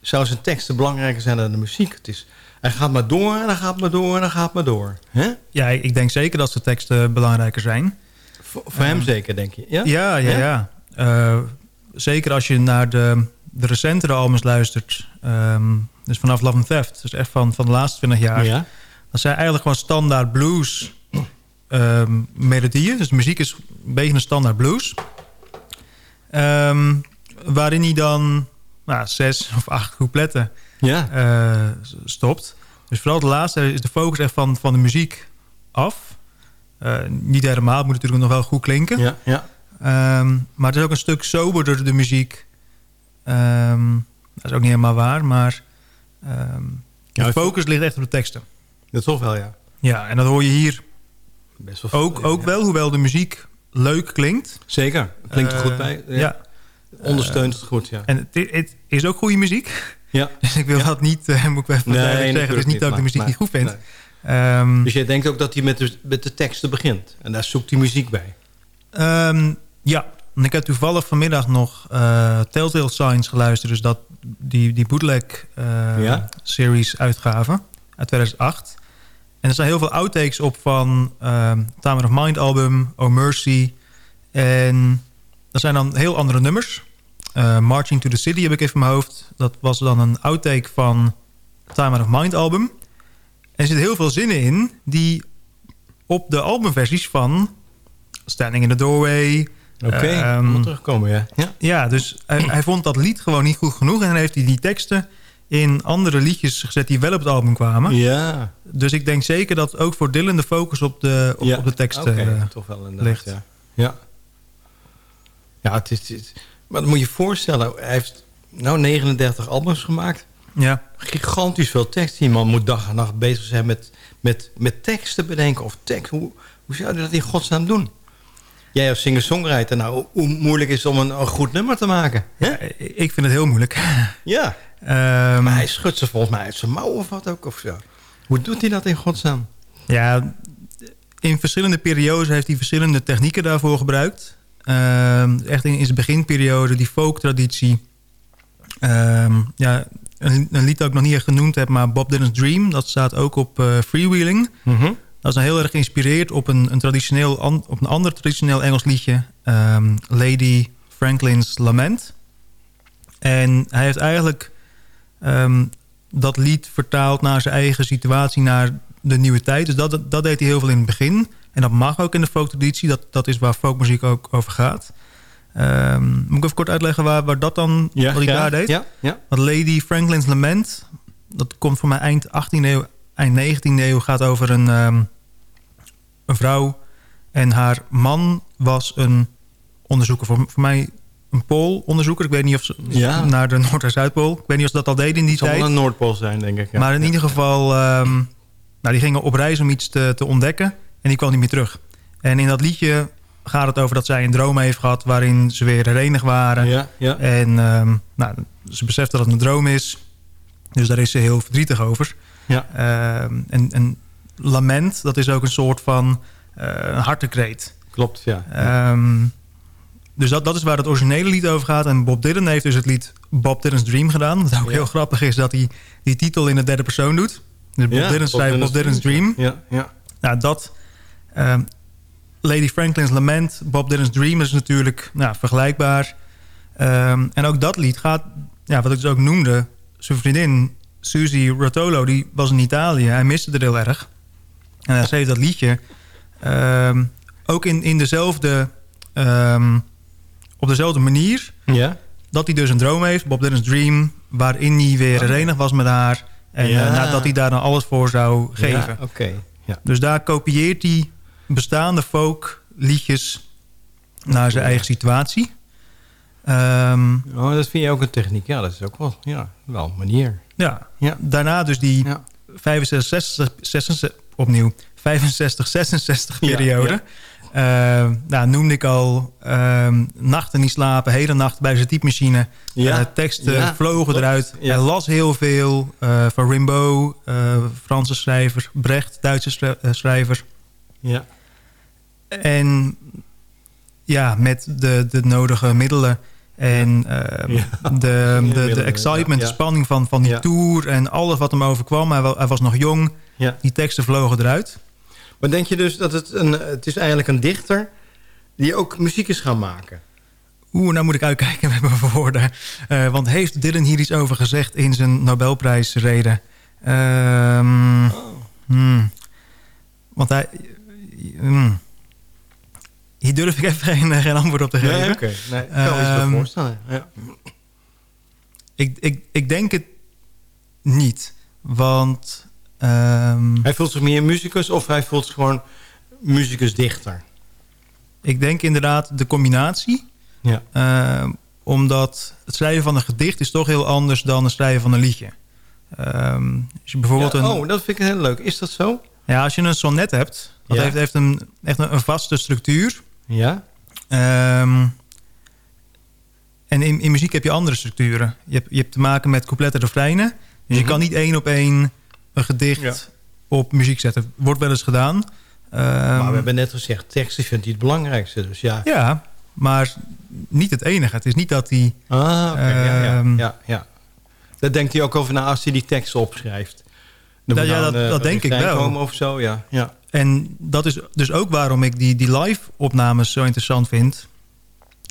Zou zijn teksten belangrijker zijn dan de muziek? Het is, hij gaat maar door en hij gaat maar door en hij gaat maar door. Hè? Ja, ik denk zeker dat zijn teksten belangrijker zijn. Voor, voor hem zeker, denk je? Ja, ja, ja. ja. Uh, zeker als je naar de, de recentere albums luistert. Um, dus vanaf Love and Theft. Dus echt van, van de laatste 20 jaar. Ja. Dat zijn eigenlijk gewoon standaard blues um, melodieën. Dus de muziek is een beetje een standaard blues. Um, waarin hij dan nou, zes of acht coupletten ja. uh, stopt. Dus vooral de laatste is de focus echt van, van de muziek af. Uh, niet helemaal, het moet natuurlijk nog wel goed klinken. Ja, ja. Um, maar het is ook een stuk soberder, de muziek. Um, dat is ook niet helemaal waar, maar... Um, ja, de focus ligt echt op de teksten. Dat toch wel, ja. Ja, en dat hoor je hier Best wel ook, ook wel, hoewel de muziek leuk klinkt. Zeker, klinkt er Uh, goed bij. Ja. ja. Ondersteunt het goed, ja. En het, het is ook goede muziek. Ja. Dus ik wil Ja. dat niet, uh, moet ik even Nee, zeggen. Het is natuurlijk niet dat ik de niet, muziek maar- niet goed vind. nee. Ehm, Dus jij denkt ook dat hij met de, met de teksten begint. En daar zoekt hij muziek bij. Ehm, ja, en ik heb toevallig vanmiddag nog eh, Telltale Signs geluisterd. Dus dat, die, die bootleg eh, Ja? series uitgave uit 2008. En er staan heel veel outtakes op van ehm Time of Mind album, Oh Mercy. En dat zijn dan heel andere nummers. Eh, Marching to the City heb ik even in mijn hoofd. Dat was dan een outtake van Time of Mind album. En er zitten heel veel zinnen in die op de albumversies van Standing in the Doorway. Oké, Ehm, moet terugkomen, ja. ja. ja, dus hij, hij vond dat lied gewoon niet goed genoeg. En dan heeft hij die teksten in andere liedjes gezet die wel op het album kwamen. Ja, Dus ik denk zeker dat ook voor Dylan de focus op de, op, ja. op de teksten Oké, eh, toch wel inderdaad, ligt. ja. Ja, ja het is, het is- Maar dan moet je je voorstellen, hij heeft nou 39 albums gemaakt. Ja, Gigantisch veel tekst. Die man moet dag en nacht bezig zijn met, met, met teksten bedenken. Of tekst. Hoe, hoe zou hij dat in godsnaam doen? Jij als singer-songwriter, nou, hoe moeilijk is het om een, een goed nummer te maken? Hè? Ja, ik vind het heel moeilijk. Ja, maar hij schudt ze volgens mij uit zijn mouw of wat ook. Of zo. Hoe doet hij dat in godsnaam? Ja, in verschillende periodes heeft hij verschillende technieken daarvoor gebruikt. Ehm, echt in, in zijn beginperiode, die folk-traditie. Ehm, ja, een, een lied dat ik nog niet echt genoemd heb, maar Bob Dylan's Dream. Dat staat ook op eh, Freewheeling. Dat is dan heel erg geïnspireerd op een, een, traditioneel, an- op een ander traditioneel Engels liedje. ehm, Lady Franklin's Lament. En hij heeft eigenlijk ehm, dat lied vertaald naar zijn eigen situatie, naar de nieuwe tijd. Dus dat, dat deed hij heel veel in het begin. En dat mag ook in de folktraditie. Dat, dat is waar folkmuziek ook over gaat. Ehm, moet ik even kort uitleggen waar, waar dat dan, wat hij daar deed? Ja, ja. Want Lady Franklin's Lament, dat komt voor mij eind 18e eeuw, eind 19e eeuw, gaat over een, ehm, een vrouw. En haar man was een onderzoeker. Voor, voor mij een Pool-onderzoeker. Ik weet niet of ze Ja. naar de Noord- en Zuidpool. Ik weet niet of ze dat al deden in die Het zal tijd. wel een Noordpool zijn, denk ik. Ja. Maar in ieder geval, ehm, nou, die gingen op reis om iets te, te ontdekken. En die kwam niet meer terug. En in dat liedje gaat het over dat zij een droom heeft gehad... waarin ze weer herenigd waren. Ja, ja. En ehm, nou, ze beseft dat het een droom is. Dus daar is ze heel verdrietig over. Ja. Ehm, en, en lament, dat is ook een soort van een hartekreet. Klopt, ja. Ehm, dus dat, dat is waar het originele lied over gaat. En Bob Dylan heeft dus het lied Bob Dylan's Dream gedaan. Wat ook Ja. heel grappig is dat hij die titel in de derde persoon doet. Dus Bob Ja, Dylan schrijft Bob Dylan's Dream. Ja, ja. Nou, dat... ehm, Lady Franklin's Lament, Bob Dylan's Dream is natuurlijk nou, vergelijkbaar. Ehm, en ook dat lied gaat, ja, wat ik dus ook noemde... zijn vriendin Susie Rotolo, die was in Italië. Hij miste er heel erg. En hij schreef dat liedje ehm, ook in, in dezelfde... op dezelfde manier Ja? dat hij dus een droom heeft, Bob Dylan's Dream... waarin hij weer herenigd was met haar... en Ja. eh, nadat hij daar dan alles voor zou geven. Ja, Oké, ja. Dus daar kopieert hij bestaande folkliedjes naar zijn eigen situatie. Ehm, Oh, dat vind je ook een techniek. Ja, dat is ook wel, ja, wel een manier. ja. Ja. Daarna dus die Ja. 65, 66, 66 opnieuw 65, 66 Ja, periode. Ehm, nou, noemde ik al ehm, nachten niet slapen, hele nacht bij zijn typemachine. Ja. Eh, teksten Ja, vlogen eruit. Ja. Hij las heel veel eh, van Rimbaud, eh, Franse schrijver, Brecht, Duitse schri- eh, schrijver. Ja. En ja, met de, de nodige middelen en ehm, Ja. de, de, de excitement, ja. de spanning van, van die tour en alles wat hem overkwam. Hij, wa- hij was nog jong, die teksten vlogen eruit. Maar denk je dus dat het een... Het is eigenlijk een dichter die ook muziek is gaan maken? Oeh, nou moet ik uitkijken met mijn woorden. Eh, want heeft Dylan hier iets over gezegd in zijn Nobelprijsrede? Ehm, hmm. Want hij... hmm. Hier durf ik even geen, geen antwoord op te geven. Nee, oké. Nee, ik kan me Ehm, voorstellen. Ja. ik, ik, ik denk het niet. Want... ehm, Hij voelt zich meer muzikus of hij voelt zich gewoon muzikus dichter? ik denk inderdaad de combinatie. Ja. Ehm, omdat het schrijven van een gedicht is toch heel anders dan het schrijven van een liedje. Ehm, als je bijvoorbeeld Ja, een, Oh, dat vind ik heel leuk. Is dat zo? Ja, als je een sonnet hebt, dat Ja. heeft, heeft een, echt een, een vaste structuur. Ja. En in, in muziek heb je andere structuren. Je hebt, je hebt te maken met coupletten en refreinen. Dus je Mhm. kan niet één op één een gedicht Ja. op muziek zetten. Wordt wel eens gedaan. Ehm, maar we hebben net gezegd, teksten vindt hij het belangrijkste. Dus ja. Ja, maar niet het enige. Het is niet dat hij... Ah, ja, ja, Ehm, ja, ja. Daar denkt hij ook over na als hij die teksten opschrijft. Ja, dat- eh, dat denk ik wel. komen of zo, ja. ja. En dat is dus ook waarom ik die, die live-opnames zo interessant vind.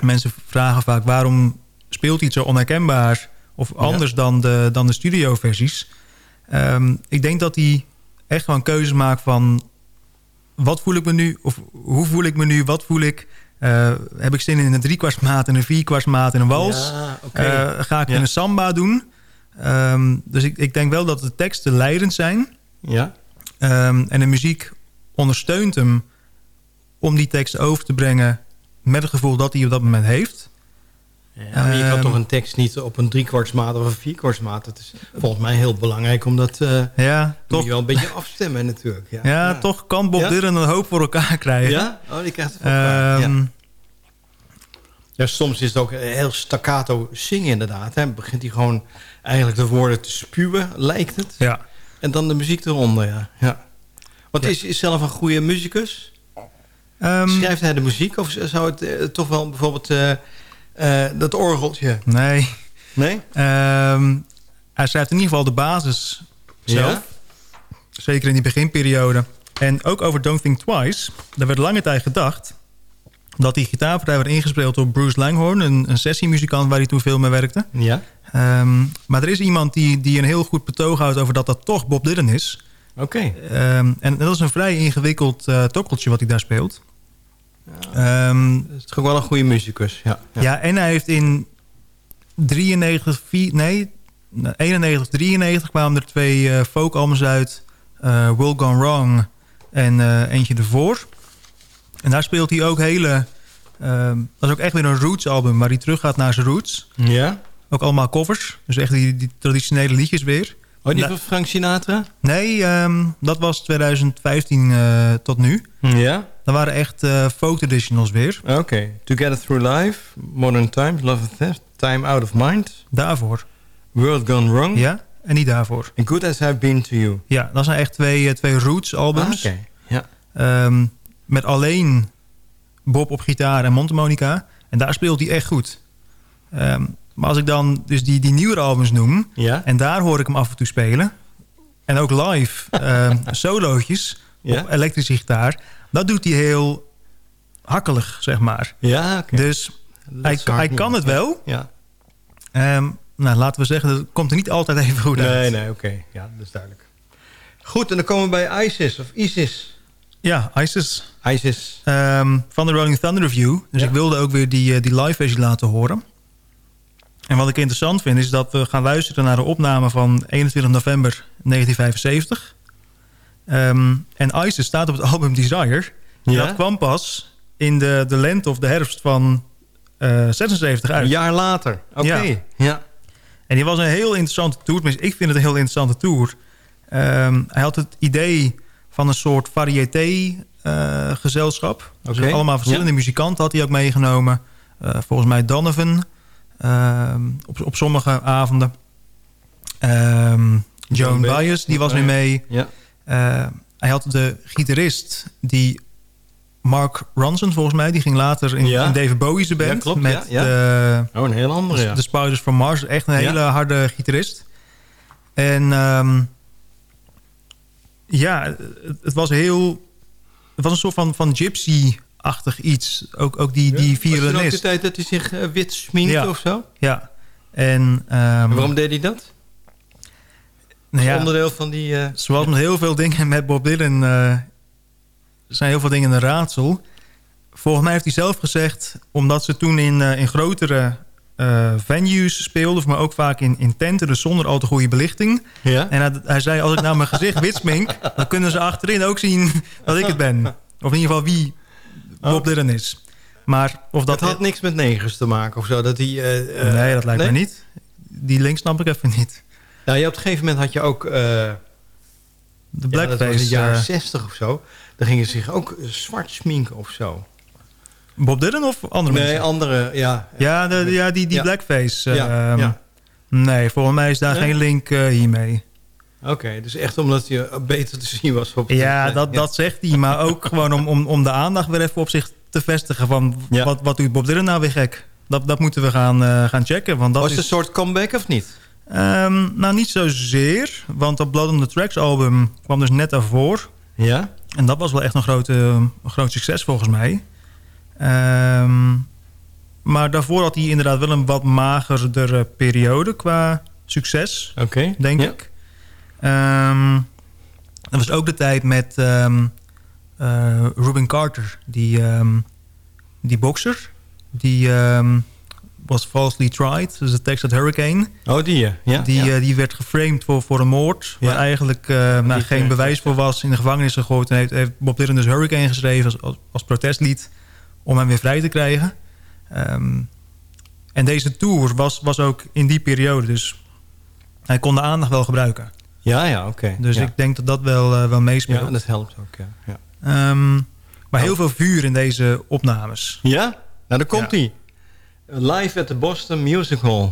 Mensen vragen vaak waarom speelt iets zo onherkenbaar of anders dan de, dan de studioversies. Ehm, ik denk dat hij echt gewoon keuzes maakt van wat voel ik me nu of hoe voel ik me nu, wat voel ik. Eh, heb ik zin in een driekwartsmaat en een vierkwartsmaat en een wals? Ja. Eh, ga ik Ja. een samba doen? Ehm, dus ik, ik denk wel dat de teksten leidend zijn. Ja. Ehm, en de muziek ondersteunt hem om die tekst over te brengen met het gevoel dat hij op dat moment heeft. Ja, maar je kan Ehm, toch een tekst niet op een driekwartsmaat of een vierkwartsmaat. Dat is volgens mij heel belangrijk, omdat eh Ja, moet toch, je wel een beetje afstemmen natuurlijk. Ja, ja, toch kan Bob Ja? Dylan een hoop voor elkaar krijgen. Ja? Oh, die krijgt het voor elkaar. Ehm, ja. ja, soms is het ook heel staccato zingen inderdaad. Hè. Begint hij gewoon eigenlijk de woorden te spuwen, lijkt het. ja. En dan de muziek eronder, ja. ja. Want Ja. is, is zelf een goede muzikus? Ehm, Schrijft hij de muziek? Of zou het eh, toch wel bijvoorbeeld eh, eh, dat orgeltje? nee. Nee? Ehm, hij schrijft in ieder geval de basis zelf. Ja? Zeker in die beginperiode. En ook over Don't Think Twice. Daar werd lange tijd gedacht... dat die gitaarpartij werd ingespeeld door Bruce Langhorne... een, een sessiemuzikant waar hij toen veel mee werkte. Ja. Ehm, maar er is iemand die, die een heel goed betoog houdt... over dat dat toch Bob Dylan is. Oké. Ehm, en dat is een vrij ingewikkeld eh tokkeltje wat hij daar speelt. Ehm, Dat is toch ook wel een goede muzikus. Ja. ja. en hij heeft in 93, vier- nee, 91, 93 kwamen er twee eh folkalbums uit. eh Will Gone Wrong en eh, eentje ervoor. En daar speelt hij ook hele... ehm, dat is ook echt weer een roots album waar hij teruggaat naar zijn roots. ja? Ook allemaal covers. Dus echt die, die traditionele liedjes weer. Oh, die Nou- van Frank Sinatra? Nee, ehm, dat was 2015 eh, tot nu. Ja. Dat waren echt eh folk traditionals weer. Oké. Together Through Life, Modern Times, Love and Theft, Time Out of Mind, Daarvoor. World Gone Wrong Ja, en niet daarvoor. and Good As I've Been To You. Ja, dat zijn echt twee, eh, twee roots albums. Ah, Oké. Ja. Ehm, met alleen Bob op gitaar en mondharmonica. En daar speelt hij echt goed. Ehm, maar als ik dan dus die, die nieuwere albums noem... Ja? en daar hoor ik hem af en toe spelen... en ook live ehm solootjes Ja? op elektrische gitaar... dat doet hij heel hakkelig, zeg maar. Ja. Dus hij, hij kan het wel... Ja. Ehm, nou, laten we zeggen, dat komt er niet altijd even goed uit. Nee, nee, oké. Ja, dat is duidelijk. Goed, en dan komen we bij ISIS of ISIS. Ja, ISIS ISIS. ehm, van de Rolling Thunder Review. Dus Ja. ik wilde ook weer die, eh, die live versie laten horen. En wat ik interessant vind is dat we gaan luisteren naar de opname van 21 november 1975. Ehm, en ISIS staat op het album Desire. En Ja? Dat kwam pas in de, de lente of de herfst van eh 76 uit. Een jaar later. Oké. Ja. Ja. En die was een heel interessante tour. Tenminste, ik vind het een heel interessante tour. Ehm, hij had het idee van een soort variété-gezelschap. dus Oké, allemaal verschillende ja. muzikanten had hij ook meegenomen. Eh, volgens mij Donovan op, op sommige avonden. Ehm, Joan Baez. Die was weer mee. Ja. Eh, hij had de gitarist die Mark Ronson volgens mij. Die ging later in, Ja. in David Bowie's band. Ja, klopt, met ja, ja. De, Oh, een heel andere, ja. de Spiders from Mars. Echt een hele harde gitarist. En ehm, ja, het, het was heel... Het was een soort van, van gypsy-achtig iets. Ook, ook die, die Was er ook de violinist. tijd dat hij zich eh, wit sminkte Ja. of zo? Ja. En, ehm, En waarom deed hij dat? nou ja, Onderdeel van die... eh, Zoals met heel veel dingen met Bob Dylan... eh, zijn heel veel dingen een raadsel. Volgens mij heeft hij zelf gezegd... omdat ze toen in, eh, in grotere venues speelden... maar ook vaak in, in tenten, dus zonder al te goede belichting. ja? En hij, hij zei, als ik nou mijn gezicht wit smink... dan kunnen ze achterin ook zien dat ik het ben. Of in ieder geval wie Bob Dylan is. Maar of dat... Dat had niks met negers te maken of zo? Dat die, eh, eh, nee, dat lijkt nee? mij niet. Die link snap ik even niet. Nou, je, op een gegeven moment had je ook... eh, De ja, blackface. dat was in de jaren 60 of zo. Dan gingen ze zich ook zwart sminken of zo. Bob Dylan of andere Nee, mensen? andere, ja. Ja, de, ja die, die Ja. blackface. Ja, ehm, ja. Nee, volgens mij is daar Nee? geen link hiermee. Oké, dus echt omdat je beter te zien was op Ja, dat, dat zegt hij. Maar ook gewoon om, om, om de aandacht weer even op zich te vestigen. Van Ja. wat, wat doet Bob Dylan nou weer gek? Dat, dat moeten we gaan, eh, gaan checken. Want dat Was is, het een soort comeback of niet? Ehm, nou, niet zozeer. Want op Blood on the Tracks album kwam dus net daarvoor. Ja? En dat was wel echt een, grote, een groot succes volgens mij. Ehm, maar daarvoor had hij inderdaad wel een wat magerdere periode qua succes, Oké. denk Ja. ik. Ehm, dat was ook de tijd met ehm eh, Ruben Carter, die, ehm, die bokser. Die was falsely tried, dus de Texas Hurricane. Oh, die ja. Die, ja. eh, die werd geframed voor, voor een moord. Ja. Waar eigenlijk Die geen bewijs voor was. In de gevangenis gegooid. En heeft, heeft Bob Dylan dus Hurricane geschreven als, als, als protestlied. Om hem weer vrij te krijgen. En deze tour was, was ook in die periode. Dus hij kon de aandacht wel gebruiken. Ja, ja, oké. Dus ja. ik denk dat dat wel, eh, wel meespeelt. Ja, dat helpt ook, ja. Ja? Ehm, maar heel veel vuur in deze opnames. ja? Nou, daar komt hij. Live at the Boston Music Hall.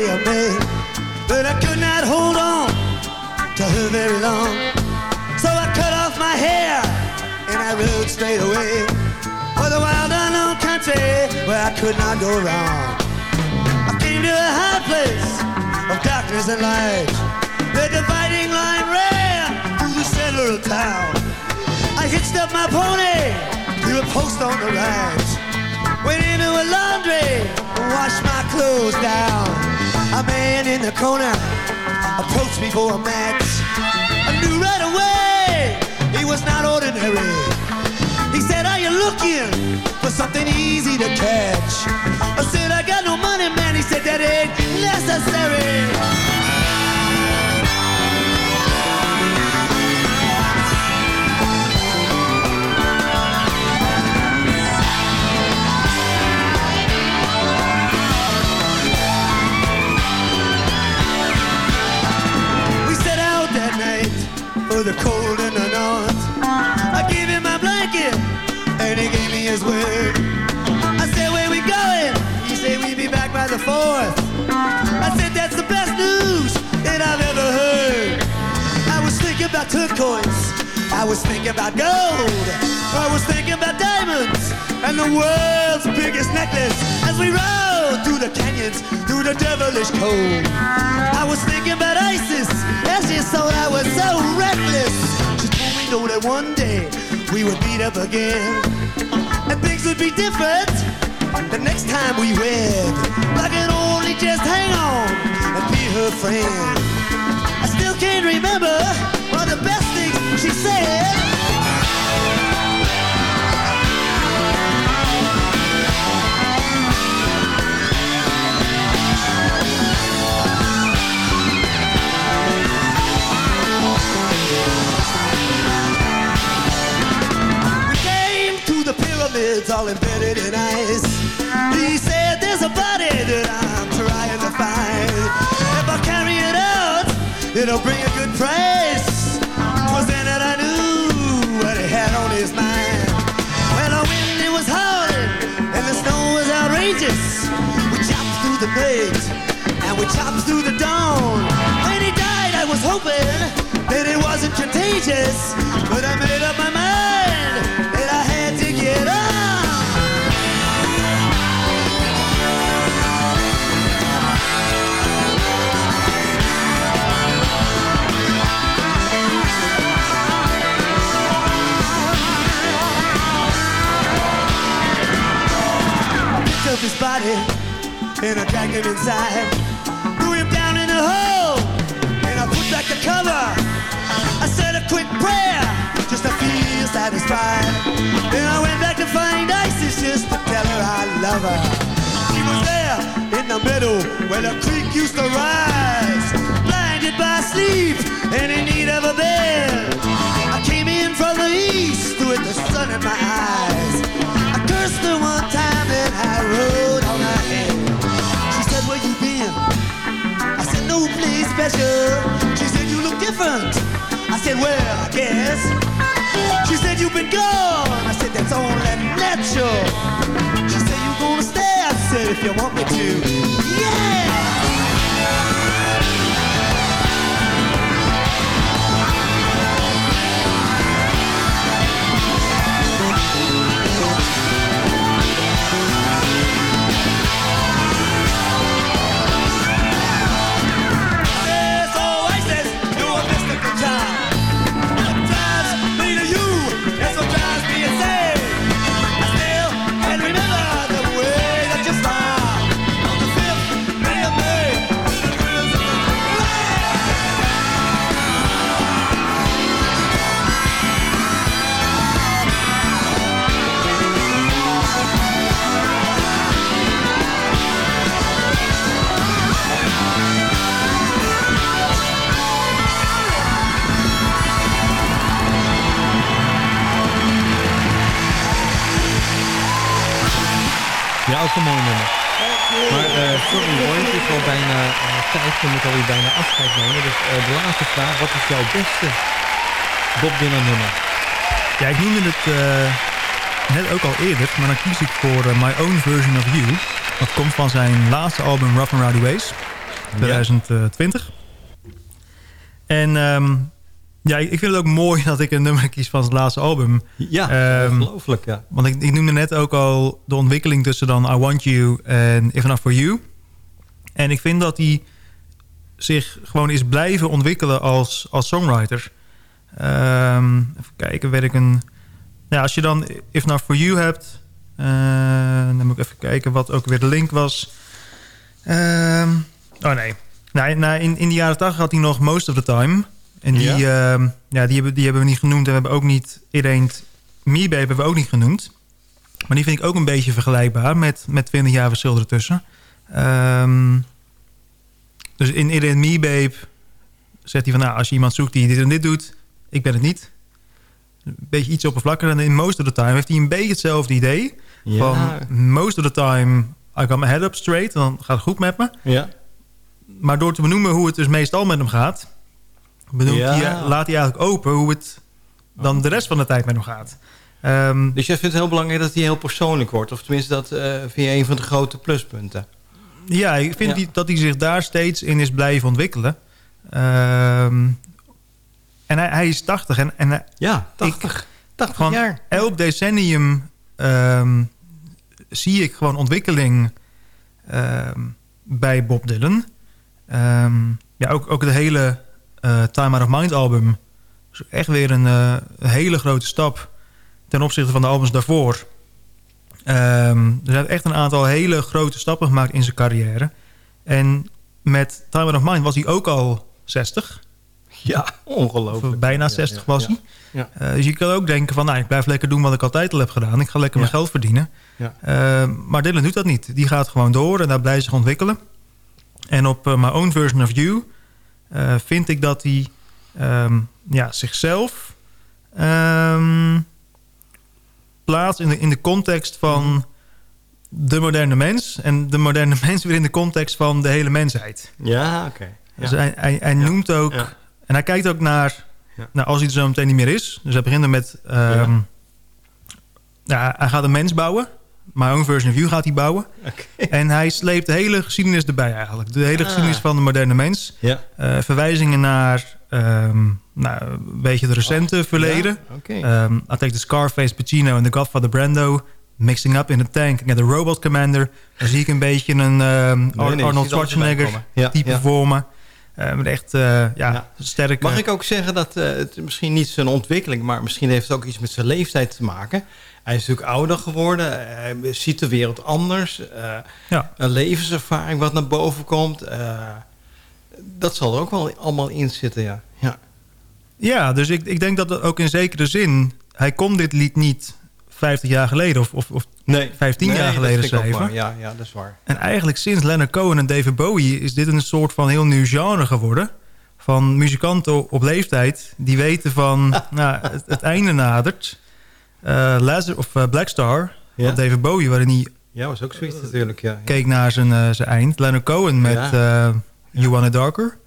Fifth day but I could not hold on to her very long. So I cut off my hair and I rode straight away for the wild unknown country where I could not go wrong. I came to a high place of darkness and light. The dividing line ran through the center of town. I hitched up my pony to a post on the right. Went into a laundry and washed my clothes down. A man in the corner approached me for a match. I knew right away he was not ordinary. He said, Are you looking for something easy to catch? I said, I got no money, man. He said, That ain't necessary. For the cold in the north. I gave him my blanket and he gave me his word. I said, where we going? He said, we'll be back by the fourth. I said, that's the best news that I've ever heard. I was thinking about turquoise. I was thinking about gold. I was thinking about diamonds and the world's biggest necklace as we rode through the canyons, through the devilish cold. I was thinking about ISIS she thought I was so reckless. She told me, know that one day we would meet up again and things would be different the next time we wed. I can only just hang on and be her friend. I still can't remember all the best things she said. Pyramids all embedded in ice. He said there's a body that I'm trying to find. If I carry it out, it'll bring a good price. Was then that I knew what he had on his mind. Well, the wind it was howling and the snow was outrageous. We chopped through the night and we chopped through the dawn. When he died, I was hoping that it wasn't contagious, but I made up picked his body and I dragged him inside. Threw him down in a hole and I put back the cover. I said a quick prayer just to feel satisfied. Then I went back to find Isis just to tell her I love her. She was there in the middle where the creek used to rise. Blinded by sleep and in need of a bed. I came in from the east with the sun in my eyes. Cursed her one time and I rode on her. She said, where you been? I said, no place special. She said, you look different. I said, well, I guess. She said, you've been gone. I said, that's only natural. She said, you gonna stay? I said, if you want me to. Yeah! Ook een mooi nummer. Maar eh, sorry hoor, het is al bijna uh, tijd. We moeten alweer bijna afscheid nemen. Dus eh, de laatste vraag. Wat is jouw beste Bob Dylan nummer? Ja, ik noemde het eh, net ook al eerder, maar dan kies ik voor eh, My Own Version of You. Dat komt van zijn laatste album Rough and Rowdy Ways, 2020. En ehm, ja, ik vind het ook mooi dat ik een nummer kies van zijn laatste album. Ja, Ehm, ongelooflijk ja. Want ik, ik noemde net ook al de ontwikkeling tussen dan I Want You en If Not For You. En ik vind dat hij zich gewoon is blijven ontwikkelen als, als songwriter. Ehm, even kijken, werd ik een... Ja, als je dan If Not For You hebt... eh, dan moet ik even kijken wat ook weer de link was. Ehm, oh nee. nee, nee in, in de jaren 80 had hij nog Most of the Time... En die, Ja? ehm, ja, die, hebben, die hebben we niet genoemd. En we hebben ook niet... Iedereen... Me Babe hebben we ook niet genoemd. Maar die vind ik ook een beetje vergelijkbaar met, met 20 jaar verschil ertussen. Ehm, dus in It Ain't Me Babe zegt hij van... Nou, als je iemand zoekt die dit en dit doet, ik ben het niet. Een beetje iets oppervlakkiger. En in Most of the Time heeft hij een beetje hetzelfde idee. Ja. Van most of the time, I got my head up straight. Dan gaat het goed met me. Ja. Maar door te benoemen hoe het dus meestal met hem gaat... Benoemt Ja. hij, laat hij eigenlijk open hoe het dan de rest van de tijd met hem gaat. Ehm, Dus jij vindt het heel belangrijk dat hij heel persoonlijk wordt? Of tenminste, dat eh vind je een van de grote pluspunten? Ja, ik vind Ja. die- dat hij zich daar steeds in is blijven ontwikkelen. Ehm, en hij, hij is 80 en, en hij- Ja, 80. 80 gewoon jaar. elk decennium ehm, zie ik gewoon ontwikkeling bij Bob Dylan. Ja, ook, ook de hele eh, Time Out of Mind album is echt weer een, eh, een hele grote stap ten opzichte van de albums daarvoor. Dus hij heeft echt een aantal hele grote stappen gemaakt in zijn carrière. En met Time Out of Mind was hij ook al 60. Ja, ongelooflijk. Of bijna Ja, 60 ja, was hij. Ja. Eh, dus je kan ook denken van, nou, ik blijf lekker doen wat ik altijd al heb gedaan. Ik ga lekker mijn geld verdienen. Ja. Eh, maar Dylan doet dat niet. Die gaat gewoon door en daar blijft zich ontwikkelen. En op My Own Version of You eh, vind ik dat hij ehm, ja, zichzelf ehm, plaatst in de, in de context van de moderne mens. En de moderne mens weer in de context van de hele mensheid. Ja, oké. Ja. Dus hij, hij, hij noemt ook Ja. En hij kijkt ook naar, naar als hij er zo meteen niet meer is. Dus hij begint er met... ehm, ja, hij gaat een mens bouwen. My own version of you gaat hij bouwen. En hij sleept de hele geschiedenis erbij eigenlijk. De hele Ah. geschiedenis van de moderne mens. Ja. Eh, verwijzingen naar ehm, nou, een beetje het recente verleden. ja, oké. Ehm, I take the Scarface, Pacino en The Godfather Brando... mixing up in the tank. Ik heb de Robot Commander. Dan zie ik een beetje een ehm, nee, Arnold Schwarzenegger. Ja, type ja. voor me. Eh, met echt eh, ja, Ja. sterke... Mag ik ook zeggen dat eh, het misschien niet zijn ontwikkeling... maar misschien heeft het ook iets met zijn leeftijd te maken. Hij is natuurlijk ouder geworden. Hij ziet de wereld anders. eh, Ja. Een levenservaring wat naar boven komt. eh, dat zal er ook wel allemaal in zitten, ja. ja. Ja, dus ik, ik denk dat het ook in zekere zin... Hij kon dit lied niet 50 jaar geleden of, of, of Nee, 15 nee, jaar geleden schrijven. Ja, ja, dat is waar. En eigenlijk sinds Leonard Cohen en David Bowie... is dit een soort van heel nieuw genre geworden. Van muzikanten op leeftijd die weten van... nou, het, het einde nadert. Eh Lazar, of eh, Black Star Ja. van David Bowie... waarin hij Ja, was ook zoiets natuurlijk, ja. keek naar zijn, eh, zijn eind. Leonard Cohen met Ja. You Want It Darker.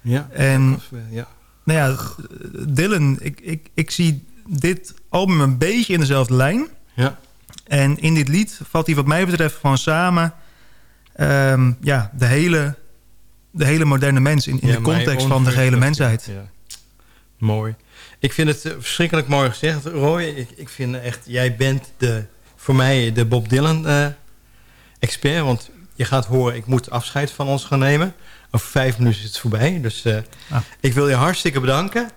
Ja, En ja. nou ja, Dylan, ik, ik, ik zie dit album een beetje in dezelfde lijn. Ja. En in dit lied valt hij wat mij betreft gewoon samen... ehm, ja, de hele, de hele moderne mens in, in Ja, de context van de gehele mensheid. ja. Mooi. Ik vind het eh, verschrikkelijk mooi gezegd, Roy. Ik, ik vind echt, jij bent de, voor mij de Bob Dylan eh, expert. Want je gaat horen, ik moet afscheid van ons gaan nemen. Over vijf minuten is het voorbij. Dus eh, Ah. ik wil je hartstikke bedanken.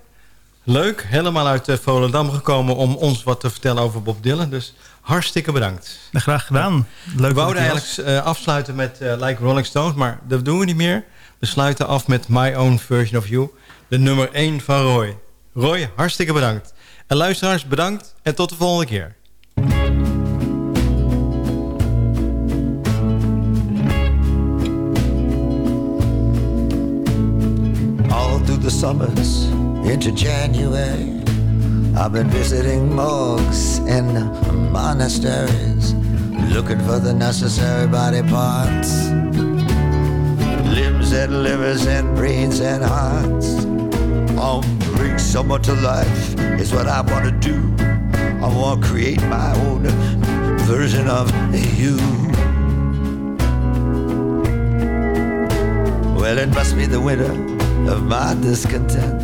Leuk, helemaal uit Volendam gekomen om ons wat te vertellen over Bob Dylan. Dus hartstikke bedankt. Graag gedaan. Leuk We wouden eigenlijk afsluiten met Like Rolling Stones, maar dat doen we niet meer. We sluiten af met My Own Version of You, de nummer 1 van Roy. Roy, hartstikke bedankt. En luisteraars, bedankt en tot de volgende keer. all through the summers into January. I've been visiting morgues and monasteries, looking for the necessary body parts. Limbs and livers and brains and hearts. I'll bring someone to life is what I want to do. I want to create my own version of you. Well, it must be the winter of my discontent.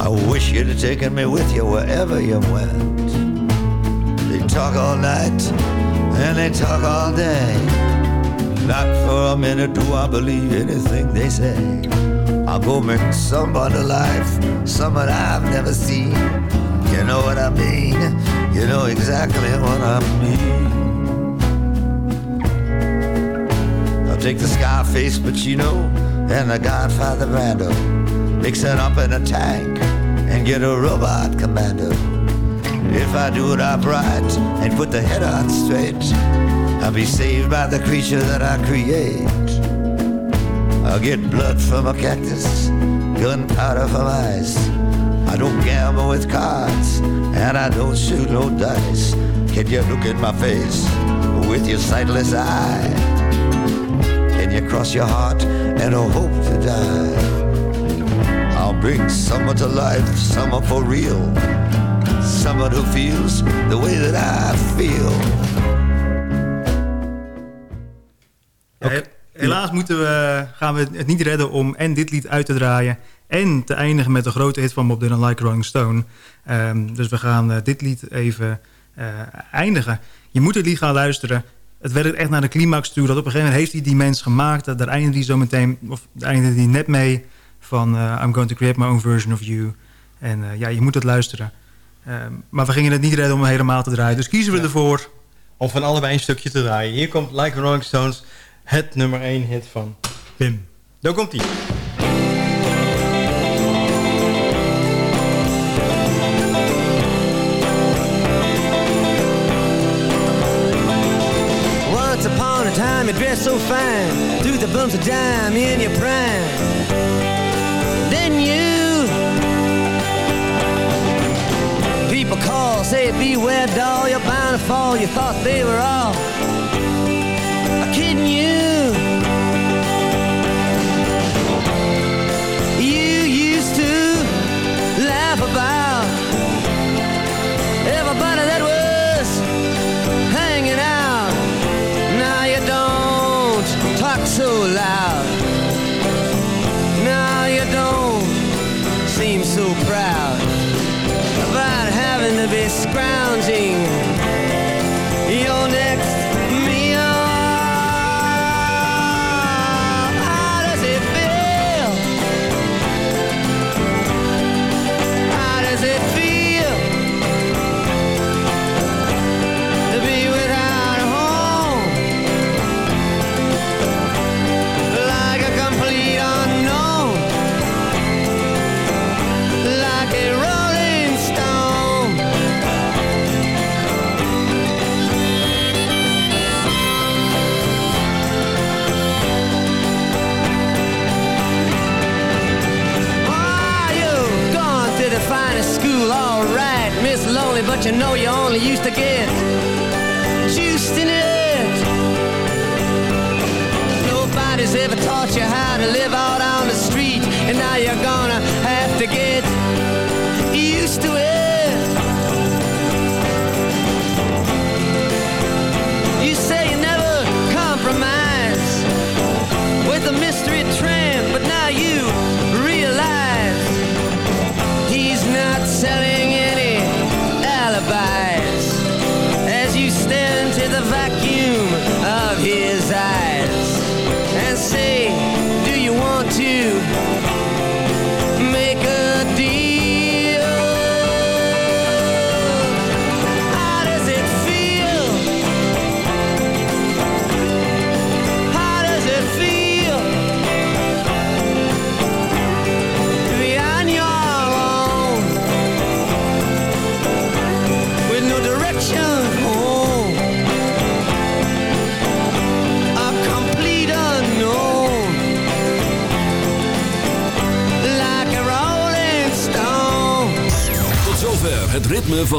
I wish you'd have taken me with you wherever you went. They talk all night and they talk all day. Not for a minute do I believe anything they say. I'll go make someone alive, someone I've never seen. You know what I mean? You know exactly what I mean. I'll take the Scarface Pacino and the Godfather Brando, mix it up in a tank and get a robot commando. If I do it upright and put the head on straight, I'll be saved by the creature that I create. I'll get blood from a cactus, gunpowder from ice. I don't gamble with cards, and I don't shoot no dice. Can you look at my face with your sightless eye? Can you cross your heart and hope to die? I'll bring someone to life, someone for real. Someone who feels the way that I feel. He- Helaas moeten we, gaan we het niet redden om en dit lied uit te draaien... en te eindigen met de grote hit van Bob Dylan, Like Rolling Stone. Ehm, dus we gaan eh, dit lied even eh, eindigen. Je moet het lied gaan luisteren. Het werkt echt naar de climax toe. Dat op een gegeven moment heeft hij die mens gemaakt. Daar eindigt hij zo meteen, of daar eindigt hij net mee... van eh, I'm going to create my own version of you. En ja, je moet het luisteren. Ehm, maar we gingen het niet redden om helemaal te draaien. Dus kiezen we ervoor... Om van allebei een stukje te draaien. Hier komt Like Rolling Stones, het nummer 1 hit van Wim. Daar komt hij. Once upon a time, you dressed so fine, threw the bumps of dime in your prime. Then you, people call, say beware, doll, you're bound to fall. You thought they were all